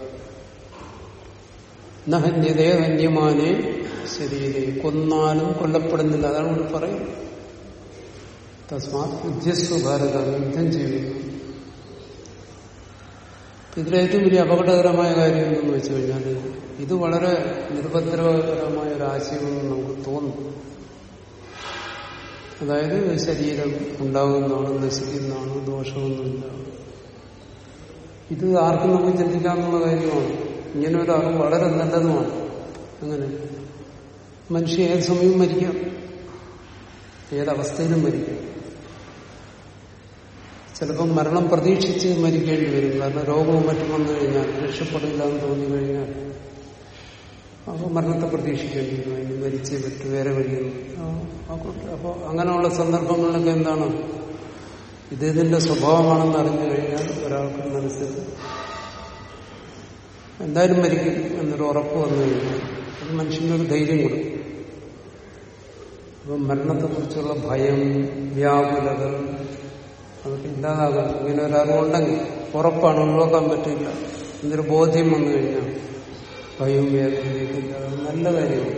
നഹന്യതേ ഹന്യമാനെ ശരീരേ കൊന്നാലും കൊല്ലപ്പെടുന്നില്ല. അതാണ് ഇവിടെ പറയുന്നത്. തസ്മാത് യുദ്ധസ്വ ഭാരത. യുദ്ധം ചെയ്യുന്നു. ഇതിലേറ്റവും വലിയ അപകടകരമായ കാര്യം എന്തെന്ന് വെച്ചു കഴിഞ്ഞാൽ ഇത് വളരെ നിർഭദ്രകരമായ ഒരു ആശയമെന്ന് നമുക്ക് തോന്നും. അതായത് ശരീരം ഉണ്ടാകുന്നതാണ് നശിക്കുന്നതാണ് ദോഷമൊന്നുമില്ല. ഇത് ആർക്കും നമുക്ക് ചിന്തിക്കാമെന്നുള്ള കാര്യമാണ്. ഇങ്ങനെ ഒരു അറിവ് വളരെ നല്ലതുമാണ് അങ്ങനെ. മനുഷ്യ ഏത് സമയവും മരിക്കാം. ഏതവസ്ഥയിലും മരിക്കാം. ചിലപ്പം മരണം പ്രതീക്ഷിച്ച് മരിക്കേണ്ടി വരും. കാരണം രോഗവും മറ്റും വന്നു കഴിഞ്ഞാൽ രക്ഷപ്പെടില്ല എന്ന് തോന്നി കഴിഞ്ഞാൽ അപ്പോൾ മരണത്തെ പ്രതീക്ഷിക്കേണ്ടി വരും. അതിന് മരിച്ചേ പറ്റു വേറെ വഴിയും അപ്പോൾ അങ്ങനെയുള്ള സന്ദർഭങ്ങളിലൊക്കെ എന്താണ്? ഇത് ഇതിന്റെ സ്വഭാവമാണെന്ന് അറിഞ്ഞു കഴിഞ്ഞാൽ ഒരാൾക്ക് മനസ്സിൽ എന്തായാലും മരിക്കും എന്നൊരു ഉറപ്പ് വന്നു കഴിഞ്ഞാൽ അത് മനുഷ്യനൊരു ധൈര്യം കൊടുക്കും. അപ്പം മരണത്തെക്കുറിച്ചുള്ള ഭയം വ്യാകുലത അതൊക്കെ ഇല്ലാതാകാം ഇങ്ങനെ ഒരറിവുണ്ടെങ്കിൽ ഉറപ്പാണ് ഒഴിവാക്കാൻ പറ്റില്ല എന്തൊരു ബോധ്യം വന്നു കഴിഞ്ഞാൽ ഭയവും ഇല്ലാതെ നല്ല കാര്യമാണ്.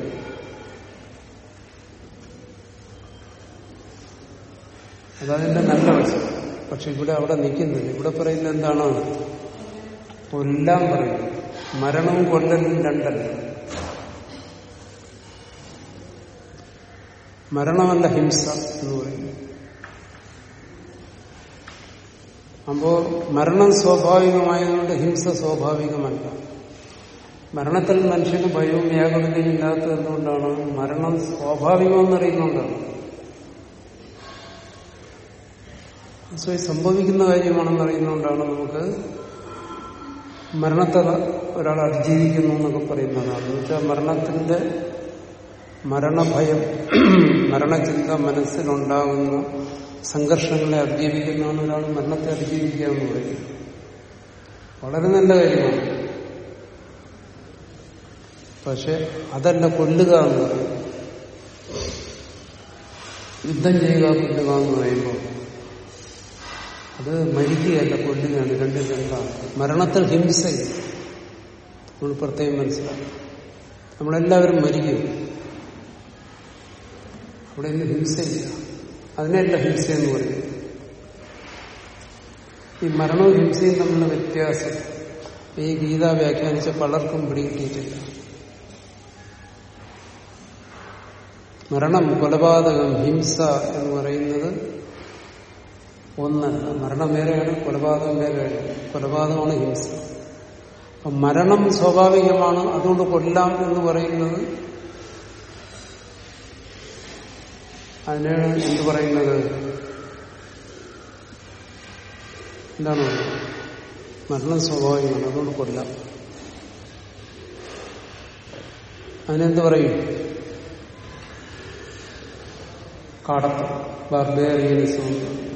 അതതിന്റെ നല്ല വശം. പക്ഷെ ഇവിടെ അവിടെ നിൽക്കുന്നില്ല. ഇവിടെ പറയുന്നത് എന്താണ്? എല്ലാം പറയും മരണവും കൊല്ലലും രണ്ടല്ല. മരണമല്ല ഹിംസ എന്ന് പറയുന്നു അപ്പോ മരണം സ്വാഭാവികമായതുകൊണ്ട് ഹിംസ സ്വാഭാവികമല്ല. മരണത്തിൽ മനുഷ്യന് ഭയവും വ്യാകുലതയും ഇല്ലാത്തതുകൊണ്ടാണ് മരണം സ്വാഭാവികമെന്നറിയുന്നുണ്ടാണ് സംഭവിക്കുന്ന കാര്യമാണെന്നറിയുന്നതുകൊണ്ടാണ് നമുക്ക് മരണത്തെ ഒരാൾ അതിജീവിക്കുന്നു എന്നൊക്കെ പറയുന്നതാണ്. എന്ന് വെച്ചാൽ മരണത്തിന്റെ മരണഭയം മരണചിന്ത മനസ്സിലുണ്ടാകുന്ന സംഘർഷങ്ങളെ അതിജീവിക്കുന്നതാണ് ഒരാൾ മരണത്തെ അതിജീവിക്കുക എന്ന് പറയുന്നത്. വളരെ നല്ല കാര്യമാണ്. പക്ഷെ അതല്ല കൊല്ലുക എന്ന് പറയും യുദ്ധം ചെയ്യുക കൊല്ലുക എന്ന് പറയുമ്പോൾ അത് മരിക്കുകയല്ല കൊല്ലുകയാണ് രണ്ടും രണ്ടാണ് മരണത്തിൽ ഹിംസയില്ല. നമ്മൾ പ്രത്യേകം മനസ്സിലാക്കും നമ്മളെല്ലാവരും മരിക്കും. അവിടെ ഇന്ന് ഹിംസയില്ല. അതിനെയല്ല ഹിംസ എന്ന് പറയുന്നത്. ഈ മരണവും ഹിംസയും തമ്മിലുള്ള വ്യത്യാസം ഈ ഗീത വ്യാഖ്യാനിച്ച പലർക്കും പിടികിട്ടിയിട്ടില്ല. മരണം കൊലപാതകം ഹിംസ എന്ന് പറയുന്നത് ഒന്നല്ല മരണം വേറെയാണ് കൊലപാതകം വേറെയാണ്. കൊലപാതകമാണ് ഹിംസ. അപ്പൊ മരണം സ്വാഭാവികമാണ് അതുകൊണ്ട് കൊല്ലാം എന്ന് പറയുന്നത് അതിനാണ് എന്ത് പറയുന്നത്? എന്താണ്? മരണം സ്വാഭാവികമാണ് അതുകൊണ്ട് കൊല്ലാം. അതിനെന്ത് പറയും? കാടത്തം. ബാർബേറിയനിസം.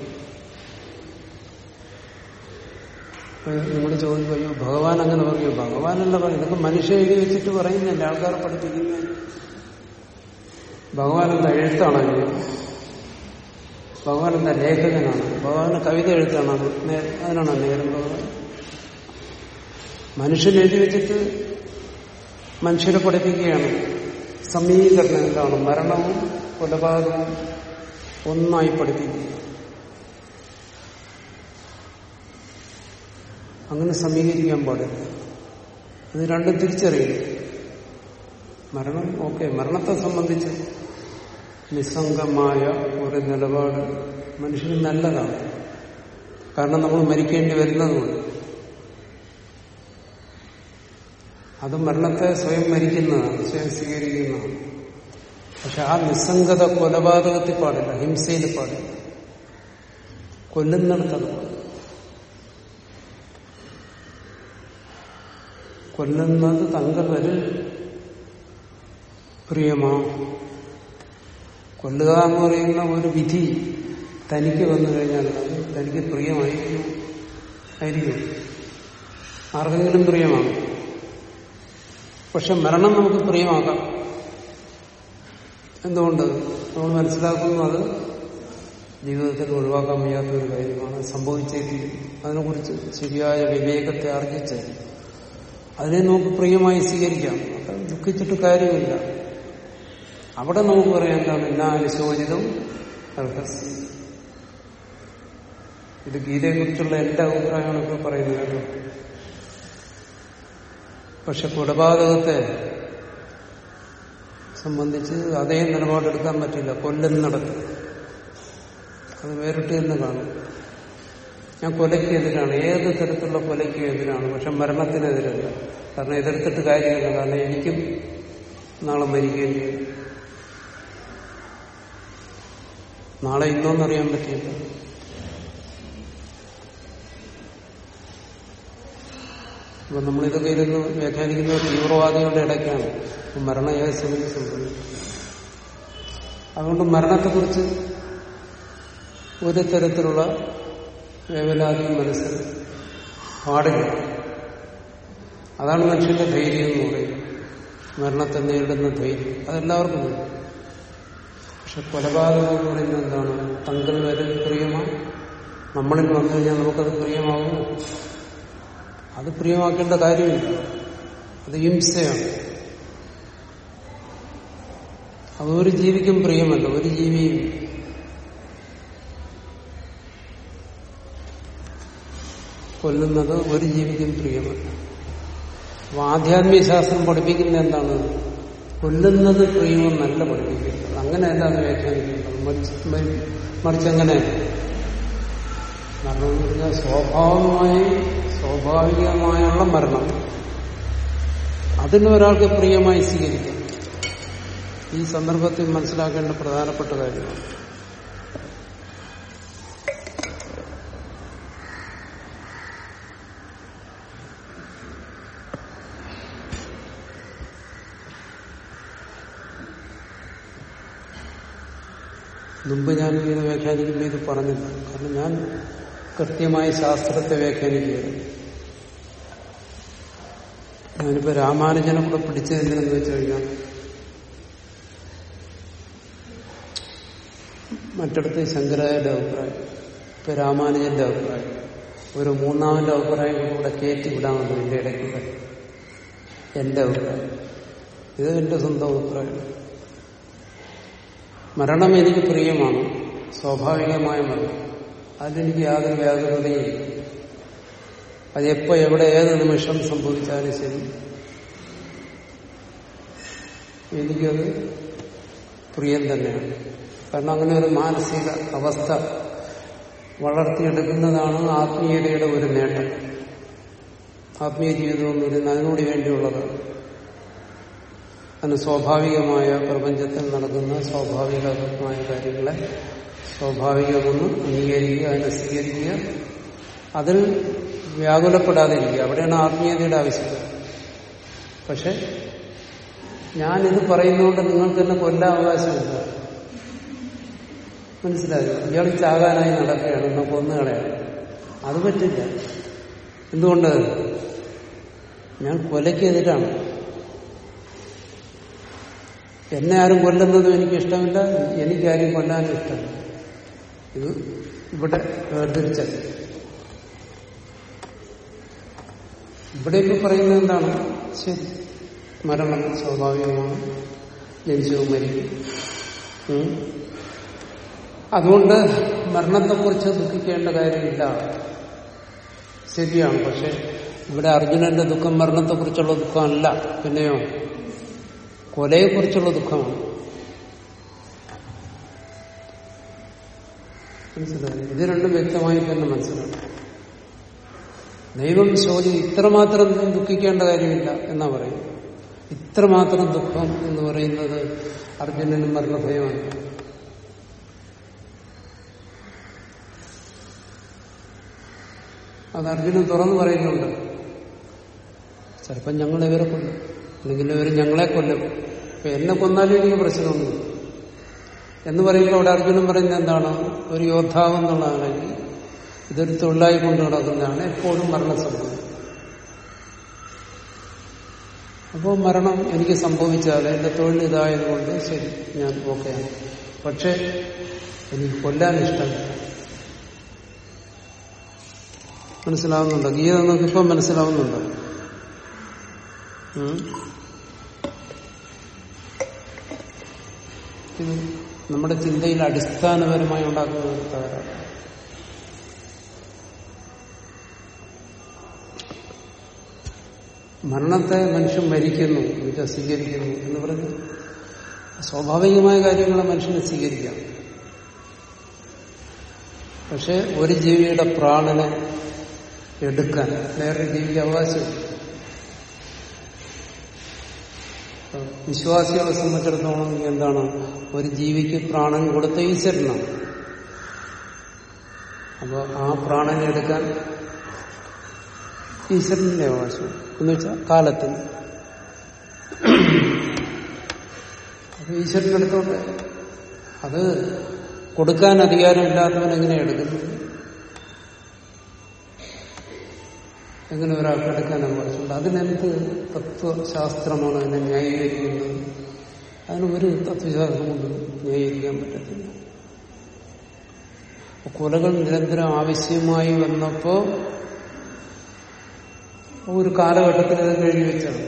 നിങ്ങൾ ചോദിക്കും അയ്യോ ഭഗവാൻ അങ്ങനെ പറയൂ ഭഗവാനല്ല പറയും ഇതൊക്കെ മനുഷ്യ എഴുതി വെച്ചിട്ട് പറയുന്നില്ല ആൾക്കാരെ പഠിപ്പിക്കുന്ന ഭഗവാൻ എന്താ എഴുത്താണ് ഭഗവാൻ എന്താ ലേഖകനാണ്? ഭഗവാന് കവിത എഴുത്താണ് അതിനാണ് നേരം ഭഗവാൻ? മനുഷ്യൻ എഴുതി വെച്ചിട്ട് മനുഷ്യരെ പഠിപ്പിക്കുകയാണ്. സമീകരണം എന്താണ്? മരണവും കൊലപാതകവും ഒന്നായി പഠിപ്പിക്കുക. അങ്ങനെ സമീകരിക്കാൻ പാടില്ല. ഇത് രണ്ടും തിരിച്ചറിയണം മരണം ഓക്കെ മരണത്തെ സംബന്ധിച്ച് നിസ്സംഗമായ ഒരു നിലപാട് മനുഷ്യന് നല്ലതാണ്. കാരണം നമ്മൾ മരിക്കേണ്ടി വരുന്നതുകൊണ്ട്. അത് മരണത്തെ സ്വയം മരിക്കുന്നതാണ് സ്വയം സ്വീകരിക്കുന്നതാണ്. പക്ഷെ ആ നിസ്സംഗത കൊലപാതകത്തിൽ പാടില്ല ഹിംസയിൽ പാടില്ല. കൊല്ലുന്നിടത്തത് പാടില്ല. കൊല്ലുന്നത് തങ്കവരിൽ പ്രിയമാ. കൊല്ലുക എന്ന് പറയുന്ന ഒരു വിധി തനിക്ക് വന്നു കഴിഞ്ഞാൽ അത് തനിക്ക് പ്രിയമായിരിക്കും. ആയിരിക്കും. ആർക്കെങ്കിലും പ്രിയമാണ് പക്ഷെ മരണം നമുക്ക് പ്രിയമാക്കാം. എന്തുകൊണ്ട്? നമ്മൾ മനസ്സിലാക്കുന്നു അത് ജീവിതത്തിൽ ഒഴിവാക്കാൻ വയ്യാത്ത ഒരു കാര്യമാണ് സംഭവിച്ചേക്കും. അതിനെക്കുറിച്ച് ശരിയായ വിവേകത്തെ ആർജിച്ച് അതിനെ നമുക്ക് പ്രിയമായി സ്വീകരിക്കാം. ദുഃഖിച്ചിട്ട് കാര്യമില്ല. അവിടെ നമുക്ക് പറയാം എന്താണ്? എല്ലാ അനുശോചിതം അർഹസ്. ഇത് ഗീതയെക്കുറിച്ചുള്ള എന്റെ അഭിപ്രായമാണ് ഇപ്പോൾ പറയുന്നത് പക്ഷെ കൊലപാതകത്തെ സംബന്ധിച്ച് അതേ നിലപാടെടുക്കാൻ പറ്റില്ല. കൊല്ലം നടക്കും അത് വേറിട്ട് എന്ന് കാണും. ഞാൻ കൊലയ്ക്ക് എതിരാണ്. ഏത് തരത്തിലുള്ള കൊലയ്ക്കും എതിരാണ്. പക്ഷെ മരണത്തിനെതിരല്ല. കാരണം എതിർത്തിട്ട് കാര്യമില്ല. കാരണം എനിക്കും നാളെ മരിക്കുകയും ചെയ്യും നാളെ ഇന്നോന്നറിയാൻ പറ്റില്ല. അപ്പൊ നമ്മളിതൊക്കെ ഇരുന്ന് വ്യാഖ്യാനിക്കുന്ന തീവ്രവാദികളുടെ ഇടയ്ക്കാണ് മരണം ഏത് അതുകൊണ്ട് മരണത്തെക്കുറിച്ച് ഒരു തരത്തിലുള്ള വേവലാതിയും മനസ്സിൽ പാടില്ല അതാണ് മനുഷ്യന്റെ ധൈര്യം എന്ന് പറയുന്നത്. മരണത്തെ നേരിടുന്ന ധൈര്യം. അതെല്ലാവർക്കും വരും പക്ഷെ കൊലപാതകം എന്ന് പറയുന്നത് എന്താണ്? തങ്കൽ വരെ പ്രിയമാണ്. നമ്മളിൽ വന്നു കഴിഞ്ഞാൽ നമുക്കത് പ്രിയമാകുമോ അത് പ്രിയമാക്കേണ്ട കാര്യമില്ല. അത് ഹിംസയാണ്. അത് ഒരു ജീവിക്കും പ്രിയമല്ല. ഒരു ജീവിയും കൊല്ലുന്നത് ഒരു ജീവിക്കും പ്രിയമല്ല. അപ്പൊ ആധ്യാത്മിക ശാസ്ത്രം പഠിപ്പിക്കുന്നത് എന്താണ്? കൊല്ലുന്നത് പ്രിയമെന്നല്ല പഠിപ്പിക്കുന്നത്. അങ്ങനെയല്ല അത് വ്യാഖ്യാനിക്കുന്നത്? മറിച്ച് അങ്ങനെ മരണം എന്ന് പറഞ്ഞാൽ സ്വാഭാവികമായി സ്വാഭാവികമായുള്ള മരണം അതിന് ഒരാൾക്ക് പ്രിയമായി സ്വീകരിക്കാം. ഈ സന്ദർഭത്തിൽ മനസ്സിലാക്കേണ്ട പ്രധാനപ്പെട്ട കാര്യമാണ് മുമ്പ് ഞാൻ ഇത് വ്യാഖ്യാനിക്കുമ്പോൾ ഇത് പറഞ്ഞില്ല. കാരണം ഞാൻ കൃത്യമായി ശാസ്ത്രത്തെ വ്യാഖ്യാനിക്കുകയാണ്. ഞാനിപ്പോ രാമാനുജനെ കൂടെ പിടിച്ചത് എന്തിനെന്ന് വെച്ച് കഴിഞ്ഞാൽ മറ്റിടത്ത് ശങ്കരായുടെ അഭിപ്രായം ഇപ്പൊ രാമാനുജന്റെ അഭിപ്രായം ഒരു മൂന്നാമന്റെ അഭിപ്രായം കൂടെ കയറ്റി വിടാമെന്ന് എന്റെ ഇടയ്ക്കൂടെ എന്റെ അഭിപ്രായം. ഇത് എന്റെ സ്വന്തം അഭിപ്രായം മരണം എനിക്ക് പ്രിയമാണ്. സ്വാഭാവികമായ മരണം. അതിലെനിക്ക് യാതൊരു വ്യാകൃതയും അതെപ്പോ എവിടെ ഏത് നിമിഷം സംഭവിച്ചാലും ശരി. എനിക്കത് പ്രിയം തന്നെയാണ്. കാരണം അങ്ങനെ ഒരു മാനസിക അവസ്ഥ വളർത്തിയെടുക്കുന്നതാണ് ആത്മീയതയുടെ ഒരു നേട്ടം. ആത്മീയ ജീവിതം എന്ന് പറയുന്നത് അതിനോട് വേണ്ടിയുള്ളതാണ്. അതിന് സ്വാഭാവികമായ പ്രപഞ്ചത്തിൽ നടക്കുന്ന സ്വാഭാവികമായ കാര്യങ്ങളെ സ്വാഭാവികമെന്ന് അംഗീകരിക്കുക അതിനെ സ്വീകരിക്കുക. അതിൽ വ്യാകുലപ്പെടാതിരിക്കുക. അവിടെയാണ് ആത്മീയതയുടെ ആവശ്യം പക്ഷെ ഞാനിത് പറയുന്നതുകൊണ്ട് നിങ്ങൾക്ക് തന്നെ കൊല്ലാൻ അവകാശമില്ല. മനസ്സിലായോ? ഇയാൾ ചാകാനായി നടക്കുകയാണ്. എന്നെ കൊന്നുകളയാണ് അത് പറ്റില്ല. എന്തുകൊണ്ട്? ഞാൻ കൊലയ്ക്കെതിരാണ്. എന്നെ ആരും കൊല്ലുന്നതും എനിക്ക് ഇഷ്ടമില്ല എനിക്കാരും കൊല്ലാനും ഇഷ്ടമില്ല. ഇത് ഇവിടെ വേർതിരിച്ചത്. ഇവിടെ ഇപ്പൊ പറയുന്നത് എന്താണ്? ശരി. മരണം സ്വാഭാവികമാണ്. ജനിച്ചവും മരിക്കും. അതുകൊണ്ട് മരണത്തെക്കുറിച്ച് ദുഃഖിക്കേണ്ട കാര്യമില്ല. ശരിയാണ്. പക്ഷെ ഇവിടെ അർജുനന്റെ ദുഃഖം മരണത്തെക്കുറിച്ചുള്ള ദുഃഖമല്ല. പിന്നെയോ? കൊലയെക്കുറിച്ചുള്ള ദുഃഖമാണ്. മനസ്സിലായി? ഇത് രണ്ടും വ്യക്തമായി തന്നെ മനസ്സിലാക്കും ദൈവം ശോചി ഇത്രമാത്രം ദുഃഖിക്കേണ്ട കാര്യമില്ല എന്നാ പറയും ഇത്രമാത്രം ദുഃഖം എന്ന് പറയുന്നത് അർജുനനും മരണഭയമാണ്. അത് അർജുനൻ തുറന്നു പറയുന്നുണ്ട്. ചിലപ്പോൾ ഞങ്ങൾ ഇവരെ കൊല്ലും അല്ലെങ്കിൽ ഇവർ ഞങ്ങളെ കൊല്ലും. അപ്പൊ എന്നെ കൊന്നാലും എനിക്ക് പ്രശ്നമൊന്നും എന്ന് പറയുമ്പോൾ അവിടെ അർജുനൻ പറയുന്നത് എന്താണ്? ഒരു യോദ്ധാവ് എന്നുള്ളതാണെങ്കിൽ ഇതൊരു തൊഴിലായി കൊണ്ട് നടക്കുന്നതാണ് എപ്പോഴും മരണം സംഭവിക്കും അപ്പോൾ മരണം എനിക്ക് സംഭവിച്ചാൽ എന്റെ തൊഴിൽ ഇതായതുകൊണ്ട് ശരി ഞാൻ ഓക്കെയാണ്. പക്ഷെ എനിക്ക് കൊല്ലാൻ ഇഷ്ടമില്ല. മനസ്സിലാവുന്നുണ്ടോ? ഗീത നിങ്ങൾക്ക് ഇപ്പം മനസ്സിലാവുന്നുണ്ടോ ഇത് നമ്മുടെ ചിന്തയിൽ അടിസ്ഥാനപരമായി ഉണ്ടാക്കുന്ന ഒരു തകരാറ്. മരണത്തെ മനുഷ്യൻ മരിക്കുന്നു എന്നുവെച്ചാൽ സ്വീകരിക്കുന്നു എന്ന് പറഞ്ഞ് സ്വാഭാവികമായ കാര്യങ്ങളെ മനുഷ്യനെ സ്വീകരിക്കാം. പക്ഷെ ഒരു ജീവിയുടെ പ്രാണനെ എടുക്കാൻ വേറൊരു ജീവിക്ക് അവകാശമില്ല. വിശ്വാസികളെ സംബന്ധിച്ചിടത്തോളം എന്താണ്? ഒരു ജീവിക്ക് പ്രാണൻ കൊടുത്ത ഈശ്വരനാണ് അപ്പോൾ ആ പ്രാണനെ എടുക്കാൻ ഈശ്വരന്റെ അവകാശം. എന്ന് വെച്ചാൽ കാലത്തിന്. അത് ഈശ്വരനെടുത്തോട്ടെ അത് കൊടുക്കാൻ അധികാരമില്ലാത്തവൻ എങ്ങനെ എടുക്കുന്നത് എങ്ങനെ ഒരാൾക്ക് എടുക്കാനാണ് അവകാശമുണ്ട് അതിനെന്ത് തത്വശാസ്ത്രമാണ് അതിനെ ന്യായീകരിക്കുന്നത്? അതിന് ഒരു തത്വശാസ്ത്രം കൊണ്ട് ന്യായീകരിക്കാൻ പറ്റത്തില്ല. കൊലകൾ നിരന്തരം ആവശ്യമായി വന്നപ്പോ ഒരു കാലഘട്ടത്തിൽ അത് കഴിഞ്ഞു വെച്ചാണ്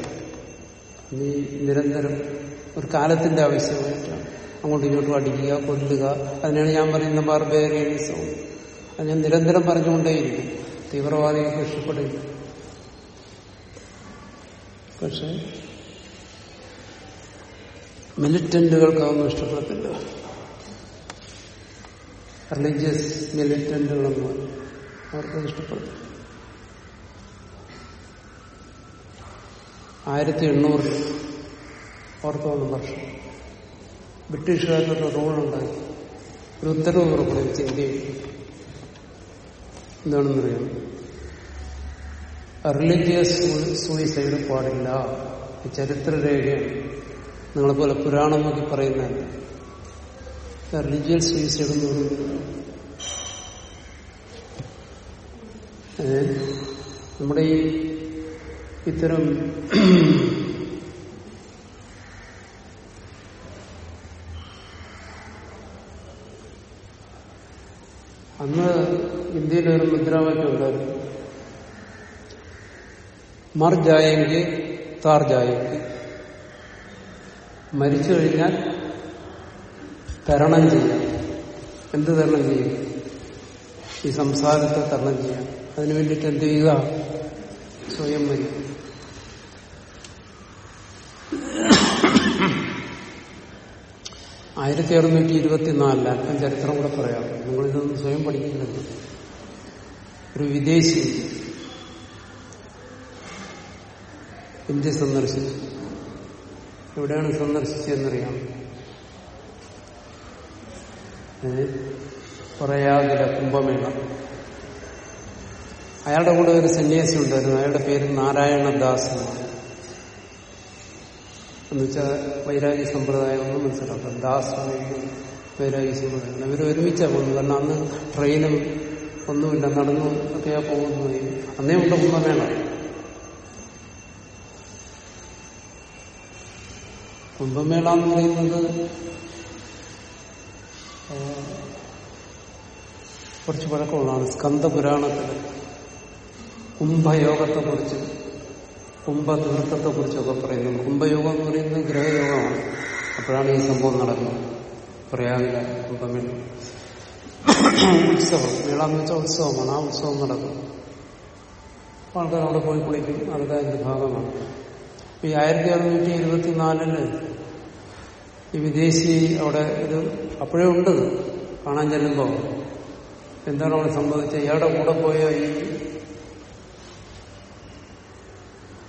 നീ നിരന്തരം ഒരു കാലത്തിന്റെ ആവശ്യമായിട്ടാണ് അങ്ങോട്ടും ഇങ്ങോട്ടും അടിക്കുക കൊല്ലുക. അതിനാണ് ഞാൻ പറയുന്ന ബാർബേറിയനിസം അത് ഞാൻ നിരന്തരം പറഞ്ഞുകൊണ്ടേയിരിക്കും. തീവ്രവാദികൾക്ക് ഇഷ്ടപ്പെടില്ല പക്ഷെ മിലിറ്റന്റുകൾക്ക് അതൊന്നും ഇഷ്ടപ്പെടത്തില്ല. റിലീജിയസ് മിലിറ്റന്റുകളൊന്നും അവർക്കത് ഇഷ്ടപ്പെടില്ല ആയിരത്തി എണ്ണൂറിൽ ഓർത്തോന്ന് വർഷം ബ്രിട്ടീഷുകാരുടെ റൂളുണ്ടായി. ഒരു ഉത്തരവ് ഇന്ത്യയിൽ എന്താണെന്നറിയാം റിലീജിയസ് സൂയിസൈഡ് പാടില്ല. ചരിത്രരേഖ നിങ്ങളെ നിങ്ങളെപ്പോലെ പുരാണം നോക്കി പറയുന്നതല്ല. റിലീജിയസ് സൂയിസൈഡ് എന്ന് പറയുന്നത്? നമ്മുടെ ഈ ഇത്തരം അന്ന് ഇന്ത്യയിൽ ഒരു മുദ്രാവാക്യം ഉണ്ടായിരുന്നു. മർ ജായെങ്കിൽ താർ ജായെങ്കിൽ മരിച്ചു കഴിഞ്ഞാൽ തരണം ചെയ്യാം. എന്ത് തരണം ചെയ്യും? ഈ സംസാരത്തെ തരണം ചെയ്യാം. അതിനു വേണ്ടിയിട്ട് എന്ത് ചെയ്യുക? സ്വയം മരിക്കും. ആയിരത്തി അറുന്നൂറ്റി ഇരുപത്തിനാലിൽ അല്പം ചരിത്രം കൂടെ പറയാം. നിങ്ങളിതൊന്നും സ്വയം പഠിക്കുന്നില്ല ഒരു വിദേശി ഇന്ത്യ സന്ദർശിച്ചു. എവിടെയാണ് സന്ദർശിച്ചതെന്നറിയാം? പ്രയാഗിലെ കുംഭമേള. അയാളുടെ കൂടെ ഒരു സന്യാസി ഉണ്ടായിരുന്നു അയാളുടെ പേര് നാരായണദാസ് എന്നാണ്. എന്നുവെച്ചാൽ വൈരാഗ്യ സമ്പ്രദായം ഒന്നും മനസ്സിലാക്കാം ദാസ് വൈരാഗ്യ സമ്പ്രദായം. ഇവർ ഒരുമിച്ചാണ് പോകുന്നത്. കാരണം അന്ന് ട്രെയിനും ഒന്നുമില്ല. നടന്നു ഒക്കെയാ പോകുന്നത്. അന്നേ ഉണ്ട് കുംഭമേള കുംഭമേള എന്ന് പറയുന്നത് കുറച്ച് പഴക്കമുള്ളതാണ്. സ്കന്ദപുരാണത്തിൽ കുംഭയോഗത്തെക്കുറിച്ച് കുംഭതീർത്ഥത്തെ കുറിച്ചൊക്കെ പറയുന്നു. കുംഭയോഗം എന്ന് പറയുന്നത് ഗ്രഹയോഗമാണ്. അപ്പോഴാണ് ഈ സംഭവം നടക്കുന്നത്. പ്രയാഗില കുംഭമേള. ഉത്സവം. മേള എന്ന് വെച്ചാൽ ഉത്സവമാണ്. ആ ഉത്സവം നടക്കും. ആൾക്കാർ അവിടെ പോയി കുളിക്കും. അതൊക്കെ അതിന്റെ ഭാഗമാണ്. ഈ ആയിരത്തി അറുന്നൂറ്റി ഇരുപത്തിനാലിൽ ഈ വിദേശി അവിടെ ഇത് അപ്പോഴേ ഉണ്ട് കാണാൻ ചെല്ലുമ്പോൾ. എന്താണ് അവിടെ സംഭവിച്ചത്? ഇയാളുടെ കൂടെ പോയ ഈ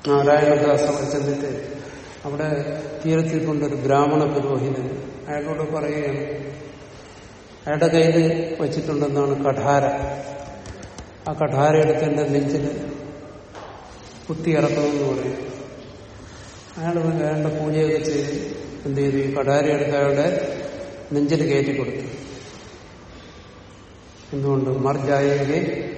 നാരായണദാസ് ചെന്നിട്ട് അവിടെ തീരത്തിൽ കൊണ്ടൊരു ബ്രാഹ്മണ പുരോഹിതൻ അയാളോട് പറയുകയാണ് അയാളുടെ കയ്യിൽ വച്ചിട്ടുണ്ടെന്നാണ് കഠാര. ആ കഠാര എടുത്ത് എന്റെ നെഞ്ചിൽ കുത്തിയിറക്കണമെന്ന് പറയും. അയാൾ വേണ്ട പൂജയൊക്കെ ചെയ്ത് എന്ത് ചെയ്തു? ഈ കഠാര എടുത്ത് അയാളുടെ നെഞ്ചിൽ കയറ്റി കൊടുത്തു. എന്തുകൊണ്ട്? മർജായെങ്കിൽ